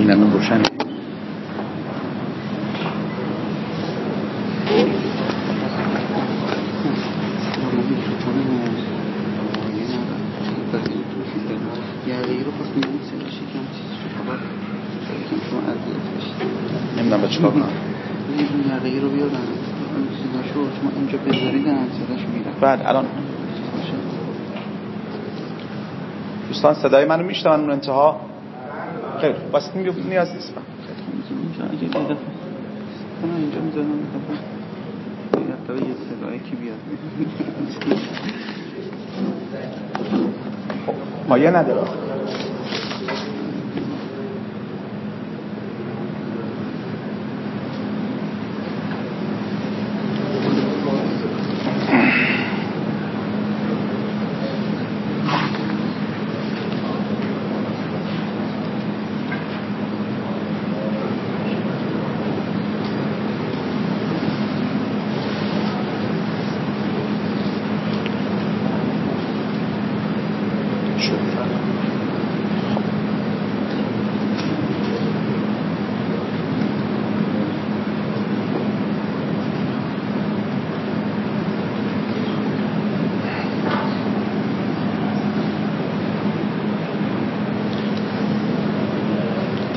این الان روشن. نمی‌دونم به چیکار کنم. یقه رو بیارم شما اینجا بذارید صداش میرم بعد الان. دوستان صدای منو میشنون اون انتها خیلی واسه نیاز نیست. بیاد مایه نداره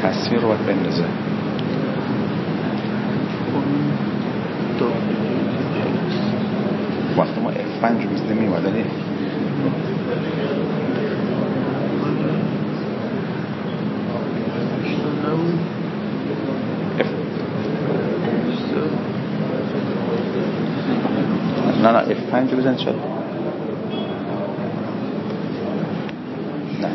تصویر رو باید بندازه وقتی ما F5 می‌زده میومد ولی نه نه F5 بزن شد نه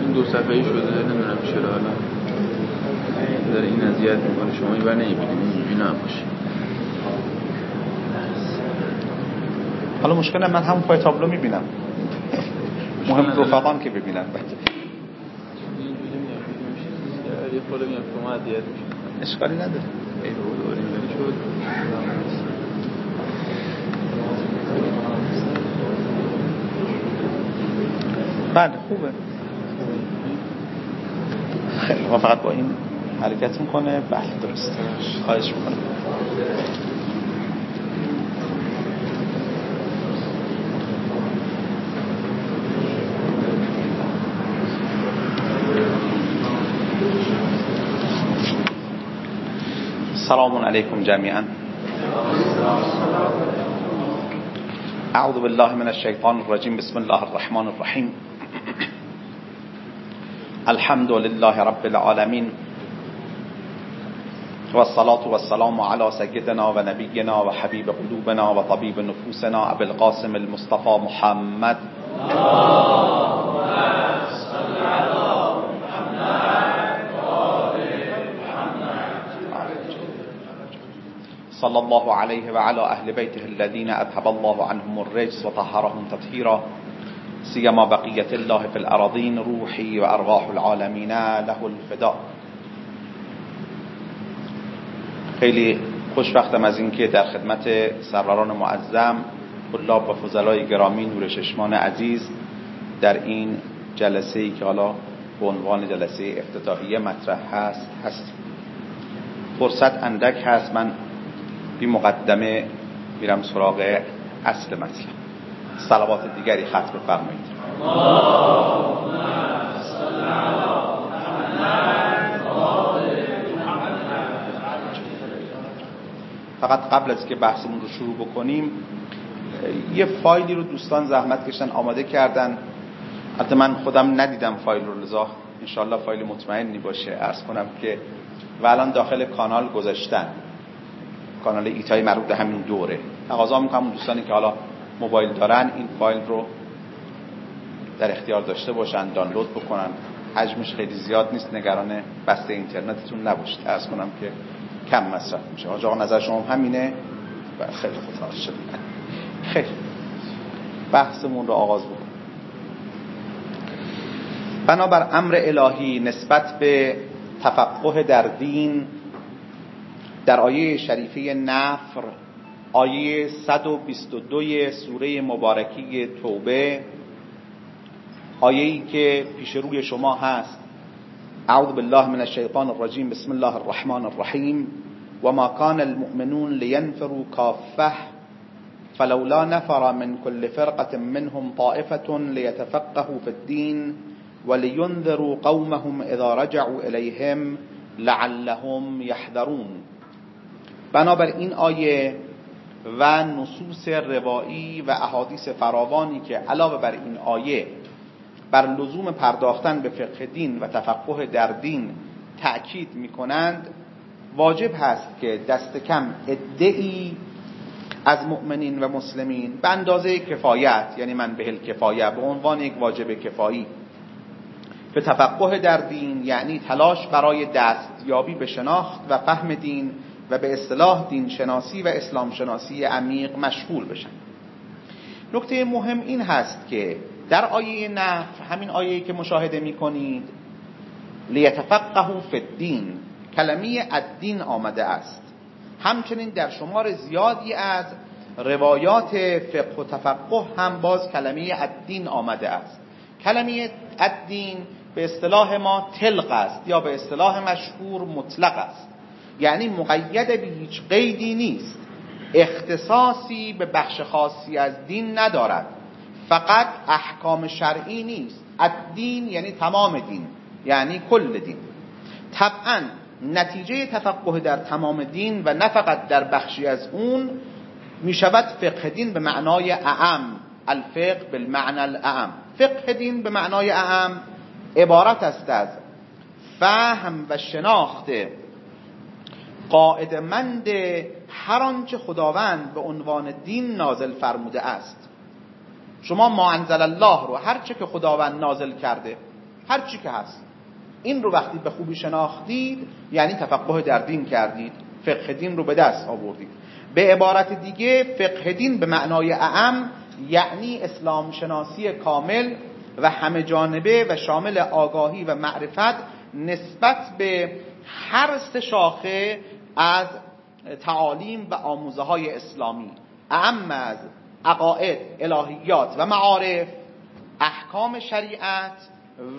این دو صفحه شده نمی‌دونم چرا حالا داره این اذیت می‌کنه شما این بر نمی‌بینید اینجوری نباشه حالا مشکل من همون پای تابلو می‌بینم. مهم رفقان که ببینن. میشه اشکالی نداره. بله خوبه. خیلی ما فقط با این حرکت می‌کنه بله درست. خواهش می‌کنم. سلام علیکم جميعا. أعوذ بالله من الشیطان الرجیم بسم الله الرحمن الرحیم الحمد لله رب العالمين. والصلاة والسلام على سيدنا ونبينا وحبيب قلوبنا وطبيب نفوسنا أبي القاسم المصطفى محمد. صلى الله عليه وعلى أهل بيته الذين أذهب الله عنهم الرجس وطهرهم تطهيرا. سيما بقية الله في الأراضين روحي وأرواح العالمين له الفداء. خیلی خوشبختم از اینکه در خدمت سروران معظم طلاب و فضلای گرامی نور ششمان عزیز در این جلسه ای که حالا به عنوان جلسه افتتاحیه مطرح هست هست فرصت اندک هست. من بی مقدمه میرم سراغ اصل مطلب. صلوات دیگری ختم بفرمایید فقط قبل از که بحثمون رو شروع بکنیم یه فایلی رو دوستان زحمت کشتن آماده کردن. حتی من خودم ندیدم فایل رو لذا انشالله فایل مطمئنی باشه. ارز کنم که و الان داخل کانال گذاشتن. کانال ایتای مربوط به همین دوره. تقاضا می‌کنم دوستانی که حالا موبایل دارن این فایل رو در اختیار داشته باشن دانلود بکنن. حجمش خیلی زیاد نیست نگران بسته اینترنتتون نباشید. ارز کنم که کم مصرف میشه. آقا نظر شما همینه؟ و خیلی خوشحال شدم خیلی. بحثمون رو آغاز بکنیم. بنابر امر الهی نسبت به تفقه در دین در آیه شریفه نفر آیه 122 سوره مبارکی توبه آیه‌ای که پیش روی شما هست. اعوذ بالله من الشیطان الرجیم بسم الله الرحمن الرحیم. وما كان المؤمنون لينفروا كافه فلولا نفر من كل فرقة منهم طائفة ليتفقهوا في الدين ولينذروا قومهم اذا رجعوا اليهم لعلهم يحذرون بنابر این آیه و نصوص روایی و احادیث فراوانی که علاوه بر این آیه بر لزوم پرداختن به فقه دین و تفقه در دین تأکید می کنند واجب هست که دست کم ادعی از مؤمنین و مسلمین به اندازه کفایت یعنی من به کفایه به عنوان یک واجب کفایی به تفقه در دین یعنی تلاش برای دستیابی به شناخت و فهم دین و به اصطلاح دین شناسی و اسلام شناسی عمیق مشغول بشن. نکته مهم این هست که در آیه نفر همین آیه که مشاهده می کنید لیتفقهوا فی الدین کلمه الدین آمده است. همچنین در شمار زیادی از روایات فقه و تفقه هم باز کلمه الدین آمده است. کلمه الدین به اصطلاح ما تلق است یا به اصطلاح مشهور مطلق است. یعنی مقید به هیچ قیدی نیست. اختصاصی به بخش خاصی از دین ندارد. فقط احکام شرعی نیست. الدین یعنی تمام دین یعنی کل دین. طبعا نتیجه تفقه در تمام دین و نه فقط در بخشی از اون می شود فقه دین به معنای اعم الفقه بالمعنى الاعم. فقه دین به معنای اعم عبارت است از فهم و شناخت قاعدمند هر آنچه خداوند به عنوان دین نازل فرموده است. شما ما انزل الله رو هر چه که خداوند نازل کرده هر چی که هست این رو وقتی به خوبی شناختید یعنی تفقه در دین کردید فقه دین رو به دست آوردید. به عبارت دیگه فقه دین به معنای اعم یعنی اسلام شناسی کامل و همه جانبه و شامل آگاهی و معرفت نسبت به هر سه شاخه از تعالیم و آموزه های اسلامی اعم از عقاید الهیات و معارف احکام شریعت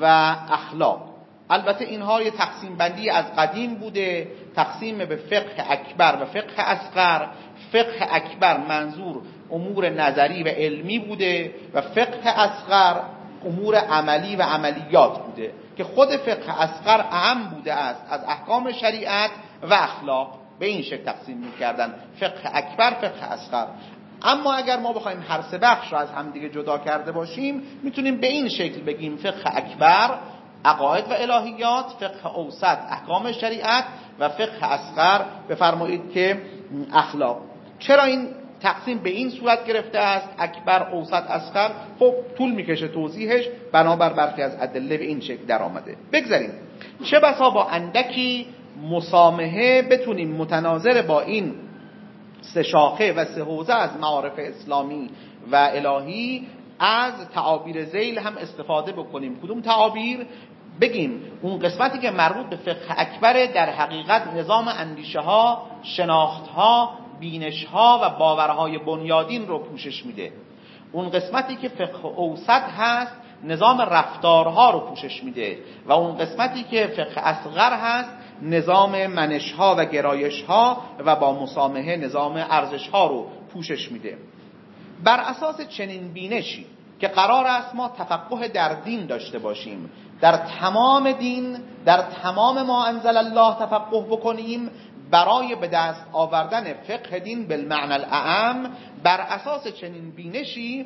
و اخلاق. البته اینها یه تقسیم بندی از قدیم بوده تقسیم به فقه اکبر و فقه اصغر. فقه اکبر منظور امور نظری و علمی بوده و فقه اصغر امور عملی و عملیات بوده که خود فقه اصغر اهم بوده است. از احکام شریعت و اخلاق به این شکل تقسیم می‌کردن. فقه اکبر فقه اصغر. اما اگر ما بخوایم هر سه بخش را از همدیگه جدا کرده باشیم می‌تونیم به این شکل بگیم فقه اکبر عقاید و الهیات فقه اوسط احکام شریعت و فقه اصغر بفرمایید که اخلاق. چرا این تقسیم به این صورت گرفته است؟ اکبر اوسط اصغر. خب طول می‌کشه توضیحش. بنابر برخی از ادله به این شکل در آمده بگذاریم. چه بسا با اندکی مسامحه بتونیم متناظر با این سه شاخه و سه حوزه از معارف اسلامی و الهی از تعابیر زیل هم استفاده بکنیم. کدوم تعابیر؟ بگیم اون قسمتی که مربوط به فقه اکبر در حقیقت نظام اندیشه ها شناخت ها بینش ها و باورهای بنیادین رو پوشش میده. اون قسمتی که فقه اوسط هست نظام رفتارها رو پوشش میده. و اون قسمتی که فقه اصغر هست نظام منش ها و گرایش ها و با مسامحه نظام ارزش ها رو پوشش میده. بر اساس چنین بینشی که قرار است ما تفقه در دین داشته باشیم در تمام دین در تمام ما انزل الله تفقه بکنیم برای به دست آوردن فقه دین بالمعنى الاعم بر اساس چنین بینشی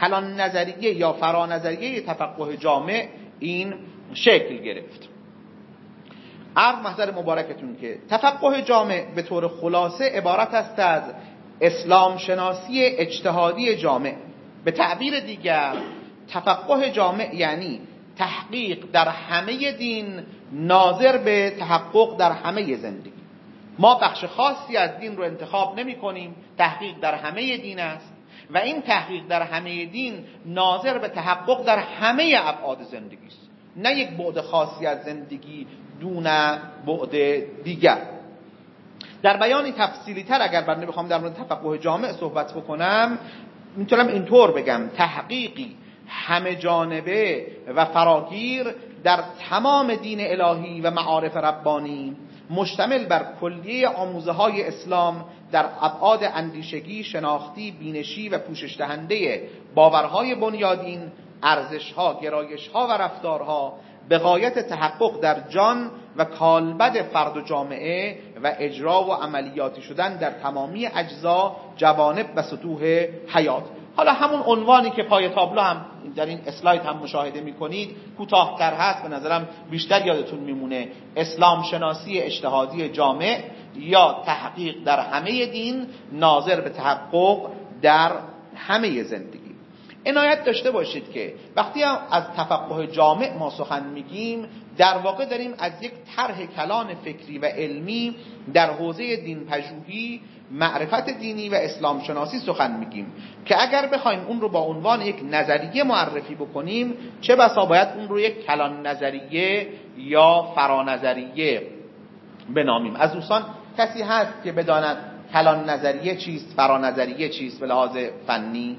کلان نظریه یا فرانظریه تفقه جامع این شکل گرفت. عرض محضر مبارکتون که تفقه جامع به طور خلاصه عبارت است از اسلام شناسی اجتهادی جامع. به تعبیر دیگر تفقه جامع یعنی تحقیق در همه دین ناظر به تحقق در همه زندگی. ما بخش خاصی از دین رو انتخاب نمی کنیم تحقیق در همه دین است و این تحقیق در همه دین ناظر به تحقق در همه ابعاد زندگی است. نه یک بعد خاصی از زندگی دون بعد دیگر. در بیانی تفصیلی تر اگر بر بخوام در مورد تفقه جامع صحبت بکنم می‌تونم اینطور بگم. تحقیقی همه جانبه و فراگیر در تمام دین الهی و معارف ربانی مشتمل بر کلیه آموزه های اسلام در ابعاد اندیشگی، شناختی، بینشی و پوشش دهنده باورهای بنیادین، ارزشها، گرایشها و رفتارها به غایت تحقق در جان و کالبد فرد و جامعه و اجرا و عملیاتی شدن در تمامی اجزا جوانب و سطوح حیات. حالا همون عنوانی که پای تابلو هم در این اسلاید هم مشاهده می‌کنید کوتاهتر هست به نظرم بیشتر یادتون میمونه. اسلام شناسی اجتهادی جامع یا تحقیق در همه دین ناظر به تحقق در همه زندگی. عنایت داشته باشید که وقتی از تفقه جامع ما سخن میگیم در واقع داریم از یک طرح کلان فکری و علمی در حوزه دین پژوهی معرفت دینی و اسلام شناسی سخن میگیم که اگر بخوایم اون رو با عنوان یک نظریه معرفی بکنیم چه بسا باید اون رو یک کلان نظریه یا فرانظریه بنامیم. از دوستان کسی هست که بداند کلان نظریه چیست فرانظریه چیست به لحاظ فنی؟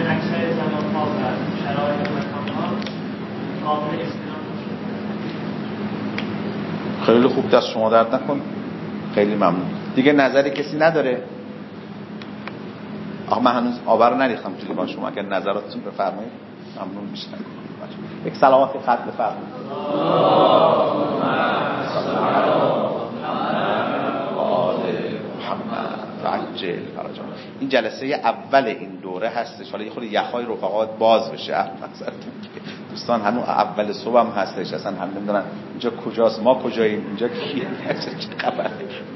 اکثر زمان ها و شرایط مکان ها قابل استناد خیلی خوب دست شما درد نکن. خیلی ممنون. دیگه نظری کسی نداره؟ آقا من هنوز آبر نریختم توی با شما. اگر نظراتتون بفرمایید ممنون میشم. یک سلامات خط بفرمایید. این جلسه اول این دوره هستش. حالا یه خود یخای رفقات باز بشه. دوستان هنوز اول صبح هم هستش. اصلا هم نمی‌دونن اینجا کجاست ما کجاییم اینجا کیه چه خبره.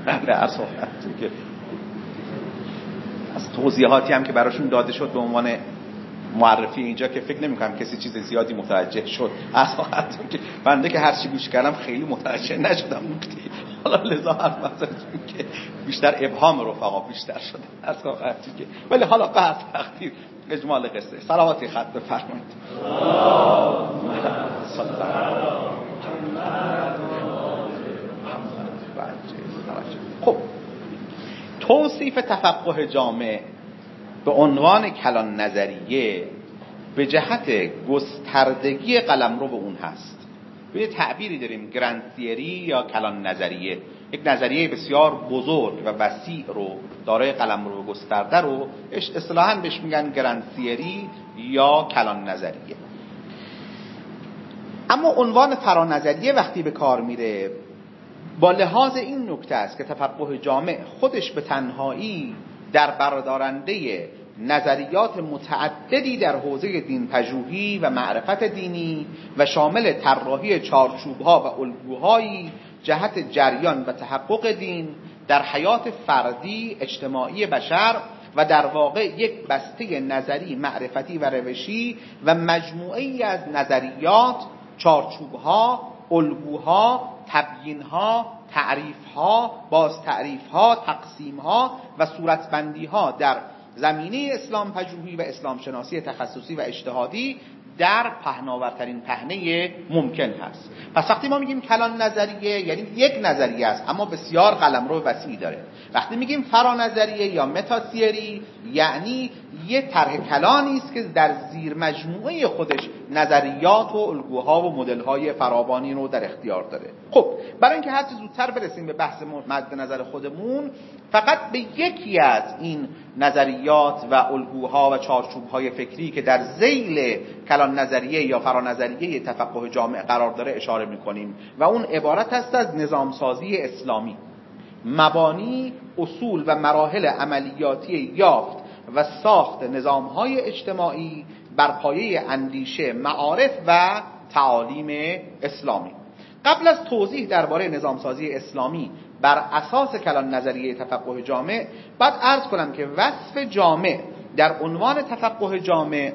بله عرض که از توضیحاتی هم که براشون داده شد به عنوان معرفی اینجا که فکر نمی کنم کسی چیز زیادی متوجه شد. از که بنده که هر چی گوش کردم خیلی متوجه نشدم. حالا لذا حرف که بیشتر ابهام رفقا بیشتر شده از که ولی حالا بعد وقتی اجمال قصه. سلامتی خط بفرمایید. خب توصیف تفقه جامع به عنوان کلان نظریه به جهت گستردگی قلم رو به اون هست. به تعبیری داریم گرانسیری یا کلان نظریه. یک نظریه بسیار بزرگ و وسیع رو دارای قلم رو گسترده رو اصطلاحا بهش میگن گرانسیری یا کلان نظریه. اما عنوان فرانظریه وقتی به کار میره با لحاظ این نکته است که تفقه جامع خودش به تنهایی در بردارنده نظریات متعددی در حوزه دین پژوهی و معرفت دینی و شامل طراحی چارچوبها و الگوهایی جهت جریان و تحقق دین در حیات فردی اجتماعی بشر و در واقع یک بسته نظری معرفتی و روشی و مجموعه از نظریات چارچوبها الگوها تبیینها تعریفها باز تعریفها تقسیمها و صورتبندیها در زمینه اسلام پژوهی و اسلام شناسی تخصصی و اجتهادی در پهناورترین پهنه ممکن هست. پس وقتی ما میگیم کلان نظریه یعنی یک نظریه است اما بسیار قلمرو وسیعی داره. وقتی میگیم فرانظریه یا متاسیری یعنی یه طرح کلانی است که در زیر مجموعه خودش نظریات و الگوها و مدل‌های فراوانی رو در اختیار داره. خب برای اینکه هرچه زودتر برسیم به بحث مد نظر خودمون فقط به یکی از این نظریات و الگوها و چارچوبهای فکری که در زیل کلان نظریه یا فرانظریه تفقه جامع قرار داره اشاره می‌کنیم و اون عبارت است از نظامسازی اسلامی. مبانی اصول و مراحل عملیاتی یافت و ساخت نظامهای اجتماعی بر پایه اندیشه معارف و تعالیم اسلامی. قبل از توضیح درباره نظامسازی اسلامی بر اساس کلان نظریه تفقه جامع بعد عرض کنم که وصف جامع در عنوان تفقه جامع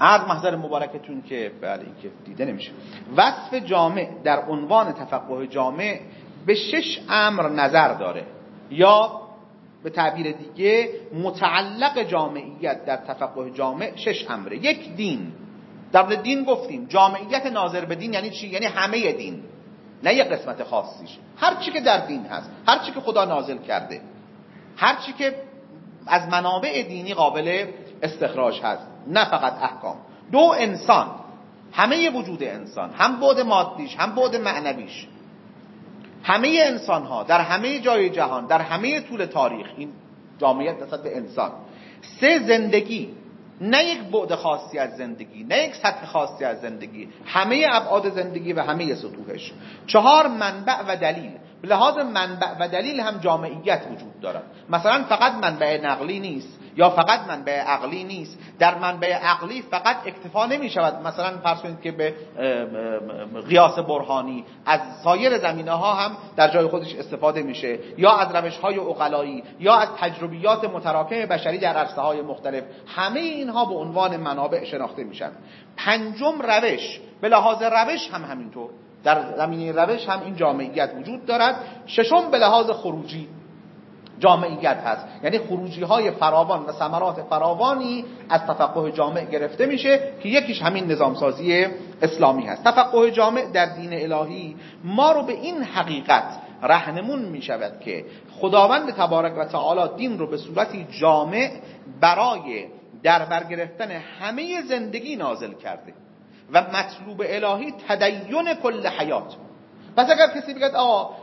عرض محضر مبارکتون که بله این که دیده نمیشه. وصف جامع در عنوان تفقه جامع به شش امر نظر داره. یا به تعبیر دیگه متعلق جامعیت در تفقه جامع شش امره. یک دین. در دین گفتیم. جامعیت ناظر به دین یعنی چی؟ یعنی همه دین. نه یک قسمت خاصیش. هر چی که در دین هست هر چی که خدا نازل کرده هر چی که از منابع دینی قابل استخراج هست. نه فقط احکام. دو انسان. همه وجود انسان. هم بعد مادیش هم بعد معنویش. همه انسان ها در همه جای جهان در همه طول تاریخ این جامعیت نسبت به انسان. سه زندگی نه یک بعد خاصی از زندگی نه یک سطح خاصی از زندگی همه ابعاد زندگی و همه سطوحش. چهار منبع و دلیل. به لحاظ منبع و دلیل هم جامعیت وجود دارد. مثلا فقط منبع نقلی نیست. یا فقط منبع عقلی نیست. در منبع عقلی فقط اکتفا نمی شود مثلا فرض کنید که به قیاس برهانی از سایر زمینه ها هم در جای خودش استفاده میشه. یا از روش های اقلایی یا از تجربیات متراکم بشری در عرصه های مختلف. همه اینها به عنوان منابع شناخته میشن. پنجم روش. به لحاظ روش هم همینطور. در زمینه روش هم این جامعیت وجود دارد. ششم به لحاظ خروجی. جامعیت هست. یعنی خروجی های فراوان و ثمرات فراوانی از تفقه جامع گرفته میشه که یکیش همین نظام سازی اسلامی هست. تفقه جامع در دین الهی ما رو به این حقیقت رهنمون می شود که خداوند تبارک و تعالی دین رو به صورتی جامع برای در برگرفتن همه زندگی نازل کرده و مطلوب الهی تدین کل حیات. پس اگر کسی بگد آقا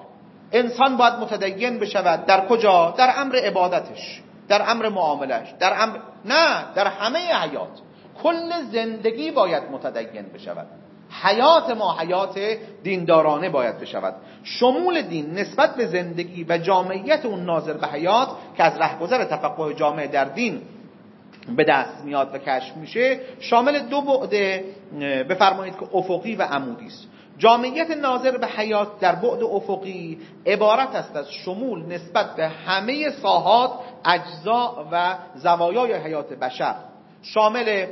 انسان باید متدین بشود. در کجا؟ در امر عبادتش در امر معاملش در امر نه در همه حیات. کل زندگی باید متدین بشود. حیات ما حیات دیندارانه باید بشود. شمول دین نسبت به زندگی و جامعیت اون ناظر به حیات که از رهگذر تفقه جامعه در دین به دست میاد و کشف میشه شامل دو بعد بفرمایید که افقی و عمودی است. جامعیت ناظر به حیات در بعد افقی عبارت است از شمول نسبت به همه ساحات اجزا و زوایای حیات بشر. شامل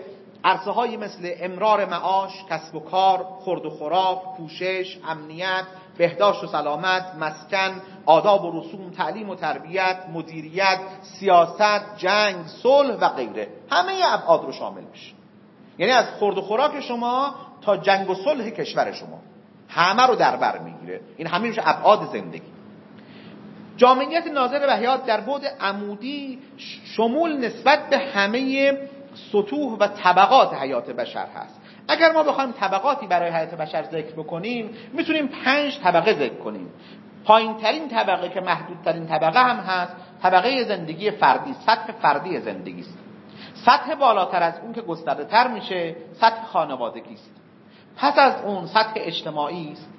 عرصه های مثل امرار معاش، کسب و کار، خورد و خوراک، پوشش، امنیت، بهداشت و سلامت، مسکن، آداب و رسوم، تعلیم و تربیت، مدیریت، سیاست، جنگ، صلح و غیره. همه ابعاد رو شامل میشه. یعنی از خورد و خوراک شما تا جنگ و صلح کشور شما. همه رو در بر می‌گیره. این همین میشه ابعاد زندگی. جامعیت ناظر به حیات در بعد عمودی شمول نسبت به همه سطوح و طبقات حیات بشر هست. اگر ما بخوایم طبقاتی برای حیات بشر ذکر بکنیم می‌تونیم پنج طبقه ذکر کنیم. پایین ترین طبقه که محدودترین طبقه هم هست طبقه زندگی فردی سطح فردی زندگی است. سطح بالاتر از اون که گسترده تر میشه سطح خانوادگی است. پس از اون سطح اجتماعی است.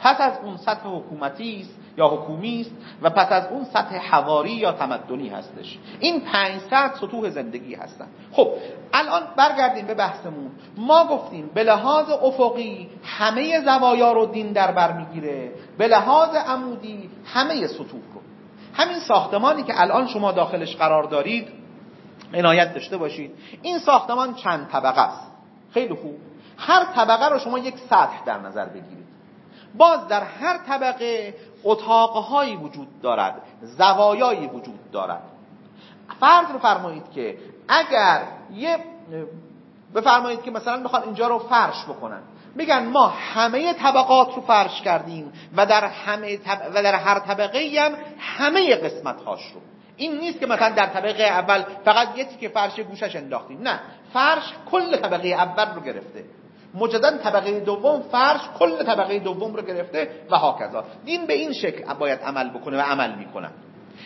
پس از اون سطح حکومتی است یا حکومی است و پس از اون سطح حواری یا تمدنی هستش. این پنج سطح سطوح زندگی هستن. خب الان برگردیم به بحثمون. ما گفتیم به لحاظ افقی همه زوایا رو دین در بر می‌گیره. به لحاظ عمودی همه سطوح رو. همین ساختمانی که الان شما داخلش قرار دارید عنایت داشته باشید. این ساختمان چند طبقه است؟ خیلی خوب. هر طبقه رو شما یک سطح در نظر بگیرید. باز در هر طبقه اتاقهایی وجود دارد زوایایی وجود دارد. فرض رو فرمایید که اگر یه بفرمایید که مثلا بخواد اینجا رو فرش بکنن. میگن ما همه طبقات رو فرش کردیم و در همه و در هر طبقه هم همه قسمت هاش رو. این نیست که مثلا در طبقه اول فقط یه که فرش گوشش انداختیم نه. فرش کل طبقه اول رو گرفته. مجددا طبقه دوم فرش کل طبقه دوم رو گرفته و هاکذا. دین به این شکل باید عمل بکنه و عمل می‌کنه.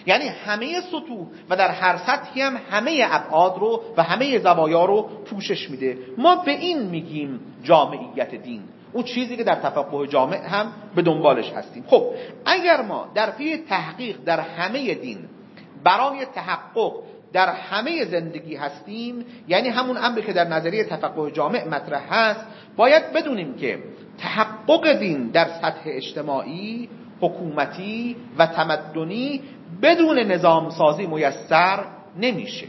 یعنی همه سطوح و در هر سطحی هم همه ابعاد رو و همه زوایا رو پوشش میده. ما به این میگیم جامعیت دین. اون چیزی که در تفقه جامع هم به دنبالش هستیم. خب اگر ما در پی تحقیق در همه دین برای تحقق در همه زندگی هستیم یعنی همون امری که در نظریه تفقه جامع مطرح هست باید بدونیم که تحقق دین در سطح اجتماعی حکومتی و تمدنی بدون نظام سازی میسر نمیشه.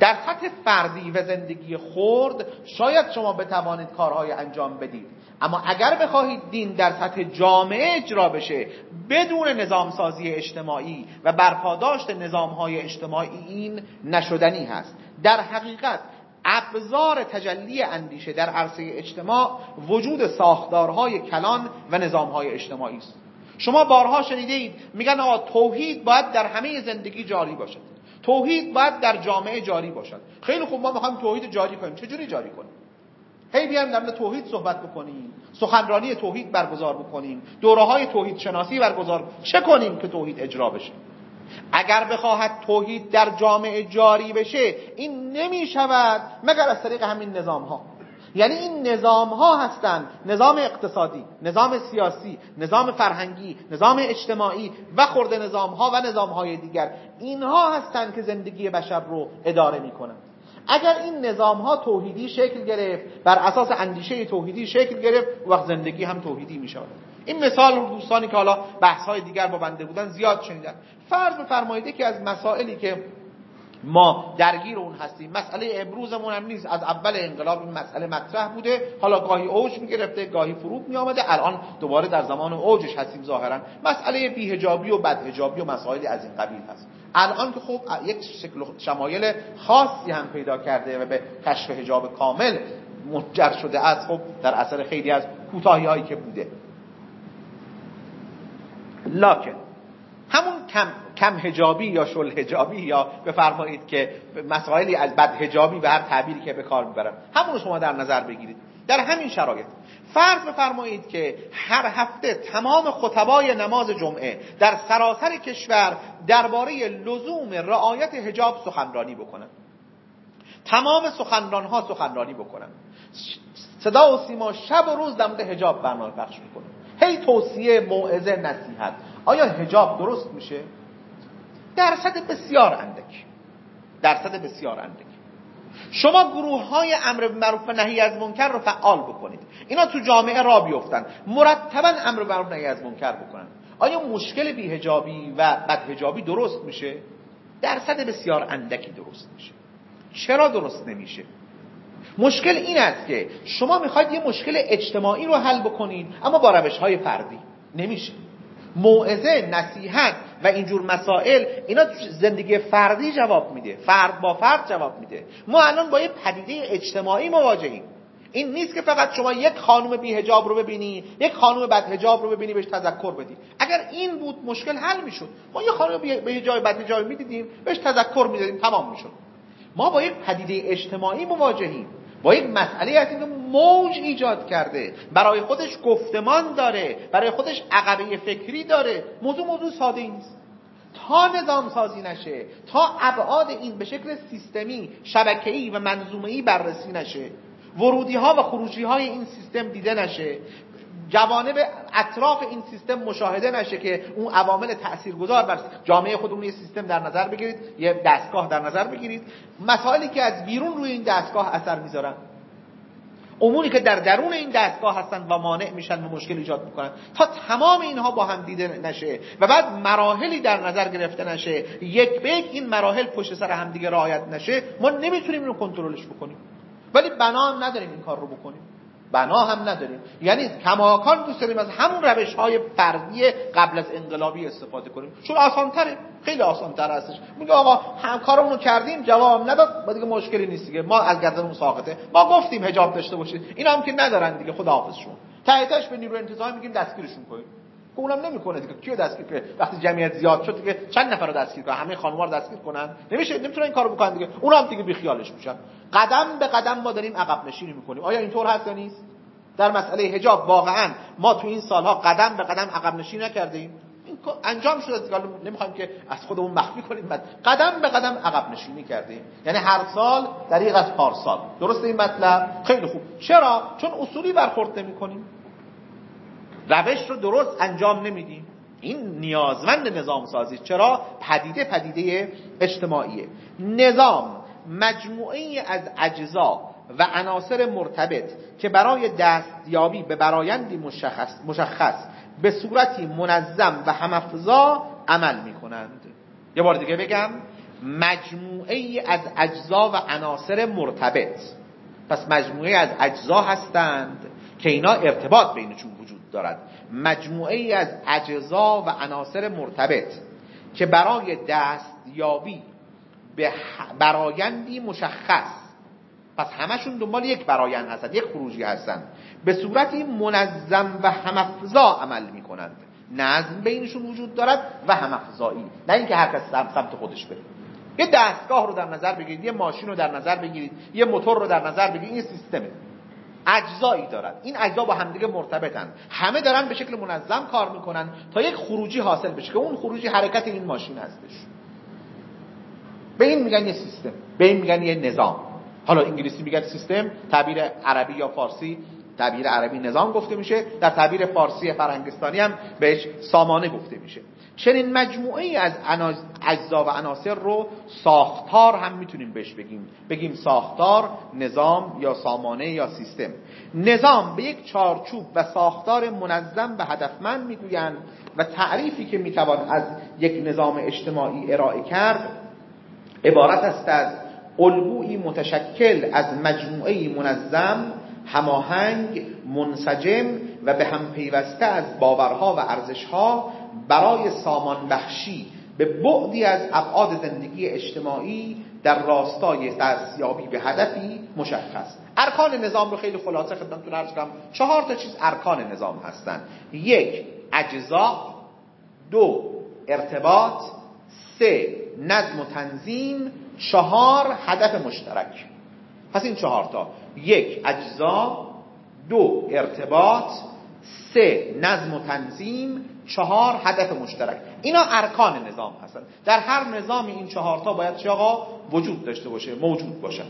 در سطح فردی و زندگی خرد شاید شما بتوانید کارهای انجام بدید. اما اگر بخواهید دین در سطح جامعه اجرا بشه بدون نظام سازی اجتماعی و برپاداشت نظام های اجتماعی این نشدنی هست. در حقیقت ابزار تجلی اندیشه در عرصه اجتماع وجود ساختارهای کلان و نظامهای اجتماعی است. شما بارها شنیده اید میگن آقا توحید باید در همه زندگی جاری باشد. توحید باید در جامعه جاری باشد. خیلی خوب ما می‌خوایم توحید جاری کنیم. چجوری جاری کنیم؟ هی بیایم در توحید صحبت بکنیم. سخنرانی توحید برگزار بکنیم. دوره های توحید شناسی برگزار چه کنیم که توحید اجرا بشه؟ اگر بخواهد توحید در جامعه جاری بشه این نمی شود مگر از طریق همین نظام ها یعنی این نظام ها هستند نظام اقتصادی نظام سیاسی نظام فرهنگی نظام اجتماعی و خورد نظام ها و نظام های دیگر. اینها هستند که زندگی بشر رو اداره می‌کنند اگر این نظام ها توحیدی شکل گرفت بر اساس اندیشه توحیدی شکل گرفت وقت زندگی هم توحیدی می شود این مثال دوستانی که حالا بحث های دیگر با بنده بودن زیاد شنیدن. فرض بفرمایید که از مسائلی که ما درگیر اون هستیم. مسئله امروزمون هم نیست. از اول انقلاب این مسئله مطرح بوده. حالا گاهی اوج می‌گرفته گاهی فروغ می آمده الان دوباره در زمان اوجش هستیم ظاهرا. مسئله بیهجابی و بدهجابی و مسائلی از این قبیل هست. الان که خب یک شکل شمایل خاصی هم پیدا کرده و به کشف هجاب کامل مجر شده از خب در اثر خیلی از کوتاهی هایی که بوده. لکن همون کم, کم هجابی یا شل هجابی یا بفرمایید که مسائلی از بد هجابی به هر تعبیری که به کار می‌برن همون شما در نظر بگیرید. در همین شرایط فرض بفرمایید که هر هفته تمام خطبای نماز جمعه در سراسر کشور درباره لزوم رعایت هجاب سخنرانی بکنن. تمام سخنران ها سخنرانی بکنن. صدا و سیما شب و روز در مورد حجاب برنامه پخش می‌کنه هی توصیه موعظه نصیحت. آیا هجاب درست میشه؟ درصد بسیار اندک. درصد بسیار اندک. شما گروه های امر معروف و نهی از منکر رو فعال بکنید. اینا تو جامعه را بیفتن. مرتبا امر معروف نهی از منکر بکنن. آیا مشکل بیهجابی و بدهجابی درست میشه؟ درصد بسیار اندکی درست میشه. چرا درست نمیشه؟ مشکل این است که شما می‌خواید یه مشکل اجتماعی رو حل بکنید اما با روش های فردی. نمیشه. موعظه نصیحت و اینجور مسائل اینا زندگی فردی جواب میده فرد با فرد جواب میده. ما الان با یه پدیده اجتماعی مواجهیم. این نیست که فقط شما یک خانم بیهجاب رو ببینی یک خانم بدهجاب رو ببینی بهش تذکر بدی. اگر این بود مشکل حل می‌شد. ما یه خانم بیهجاب بدهجاب می‌دیدیم بهش تذکر می‌دادیم تمام می‌شد. ما با یک پدیده اجتماعی مواجهیم. با یک مسئله هست که موج ایجاد کرده. برای خودش گفتمان داره. برای خودش عقبه فکری داره. موضوع موضوع ساده نیست. تا نظام سازی نشه تا ابعاد این به شکل سیستمی شبکه‌ای و منظومه‌ای بررسی نشه. ورودی ها و خروجی های این سیستم دیده نشه. جوانب اطراف این سیستم مشاهده نشه که اون عوامل تاثیرگذار بر جامعه خودمون یه سیستم در نظر بگیرید یه دستگاه در نظر بگیرید. مسائلی که از بیرون روی این دستگاه اثر می‌ذارن. اموری که در درون این دستگاه هستند و مانع میشن و مشکل ایجاد می‌کنن. تا تمام اینها با هم دیده نشه و بعد مراحلی در نظر گرفته نشه یک به یک این مراحل پشت سر همدیگه رعایت نشه ما نمی‌تونیم اینو کنترلش بکنیم. ولی بنا هم نداریم این کار رو بکنیم. بنا هم نداریم. یعنی کماکان دوست داریم از همون روش های فردی قبل از انقلابی استفاده کنیم. چون آسان تره خیلی آسان تر هستش. میگه آقا هم کارمون رو کردیم جواب نداد. با دیگه مشکلی نیست دیگه. ما از گردنمون ساقطه. ما گفتیم حجاب داشته باشید. اینا هم که ندارن دیگه. خدا حافظشون تایتش به نیرو انتظامی میگیم دستگیرشون کنیم. که اونم نمی‌کنه دیگه. کیو دستگیر کنه؟ وقتی جمعیت زیاد شد دیگه چند نفر رو دستگیر کنن همه خانم‌ها رو دستگیر کنن؟ نمیشه نمی‌تونن این کارو بکنن دیگه. اونم دیگه بی خیالش میشن. قدم به قدم ما داریم عقب نشینی می‌کنیم. آیا اینطور هست یا نیست؟ در مسئله حجاب واقعا ما تو این سالها قدم به قدم عقب نشینی نکردیم. انجام شده دیگه. نمی‌خوایم که از خودمون مخفی کنیم بعد قدم به قدم عقب نشینی کردیم. یعنی هر سال دریغ از پارسال. درست این مطلب؟ خیلی خوب. چرا؟ چون اصولی برخورد نمی‌کنیم. روش رو درست انجام نمیدیم. این نیازمند نظام سازی. چرا؟ پدیده پدیده اجتماعیه. نظام مجموعه از اجزا و عناصر مرتبط که برای دستیابی به برایندی مشخص, مشخص به صورتی منظم و همفضا عمل می کنند یه بار دیگه بگم مجموعه از اجزا و عناصر مرتبط. پس مجموعه از اجزا هستند که اینا ارتباط بینشون وجود دارد. مجموعه ای از اجزا و عناصر مرتبط که برای دستیابی به برایندی مشخص پس همشون دنبال یک برایند هستند یک خروجی هستند به صورتی منظم و همافزا عمل می‌کنند. نظم بینشون وجود دارد و همافزایی نه اینکه هر کس سمت خودش بره. یه دستگاه رو در نظر بگیرید یه ماشین رو در نظر بگیرید یه موتور رو در نظر بگیرید این سیستمه. اجزایی دارد این اجزا با همدیگه مرتبطن. همه دارن به شکل منظم کار می‌کنن تا یک خروجی حاصل بشه که اون خروجی حرکت این ماشین هستش. به این میگن یه سیستم. به این میگن یه نظام. حالا انگلیسی میگن سیستم تعبیر عربی یا فارسی تعبیر عربی نظام گفته میشه. در تعبیر فارسی فرنگستانی هم بهش سامانه گفته میشه. چنین مجموعه ای از اجزا و عناصر رو ساختار هم می‌تونیم بهش بگیم. بگیم ساختار نظام یا سامانه یا سیستم. نظام به یک چارچوب و ساختار منظم و هدفمند می‌گویند و تعریفی که می‌توان از یک نظام اجتماعی ارائه کرد عبارت است از الگویی متشکل از مجموعه منظم هماهنگ منسجم و به هم پیوسته از باورها و ارزشها برای سامان بخشی به بعدی از ابعاد زندگی اجتماعی در راستای دستیابی به هدفی مشخص. ارکان نظام رو خیلی خلاصه خدمتتون عرض کنم. چهار تا چیز ارکان نظام هستند یک اجزا. دو ارتباط. سه نظم و تنظیم. چهار هدف مشترک. پس این چهار تا. یک اجزا. دو ارتباط. سه نظم و تنظیم. چهار هدف مشترک. اینا ارکان نظام هستن. در هر نظام این چهار تا باید چه آقا؟ وجود داشته باشه موجود باشه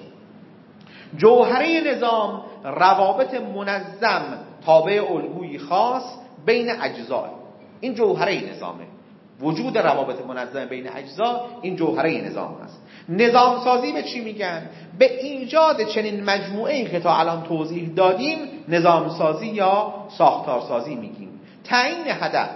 جوهره نظام روابط منظم تابع الگویی خاص بین اجزا. این جوهره نظامه. وجود روابط منظم بین اجزا این جوهره نظام است نظام سازی به چی میگن؟ به ایجاد چنین مجموعه ای که تا الان توضیح دادیم نظام سازی یا ساختار سازی میگیم. تعیین هدف.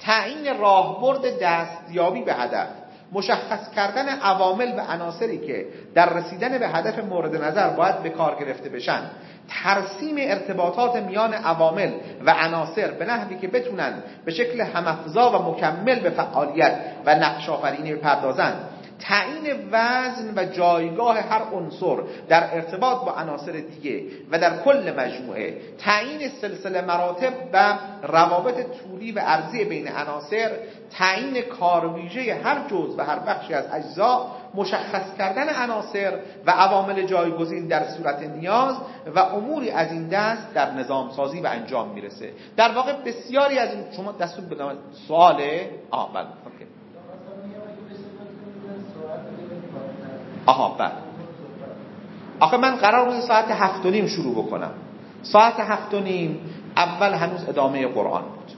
تعیین راهبرد دستیابی به هدف مشخص کردن عوامل و عناصری که در رسیدن به هدف مورد نظر باید به کار گرفته بشن. ترسیم ارتباطات میان عوامل و عناصر به نحوی که بتونن به شکل همافزا و مکمل به فعالیت و نقش آفرینی بپردازند تعیین وزن و جایگاه هر عنصر در ارتباط با عناصر دیگه و در کل مجموعه. تعیین سلسله مراتب و روابط طولی و ارزی بین عناصر تعیین کارویژه هر جزء و هر بخشی از اجزا مشخص کردن عناصر و عوامل جایگزین در صورت نیاز و اموری از این دست در نظام سازی و انجام می‌رسه. در واقع بسیاری از این شما دستور بدم سواله آه بله آها بله. آخه من قرار بود ساعت هفت و نیم شروع بکنم. ساعت هفت و نیم اول هنوز ادامه قرآن بود.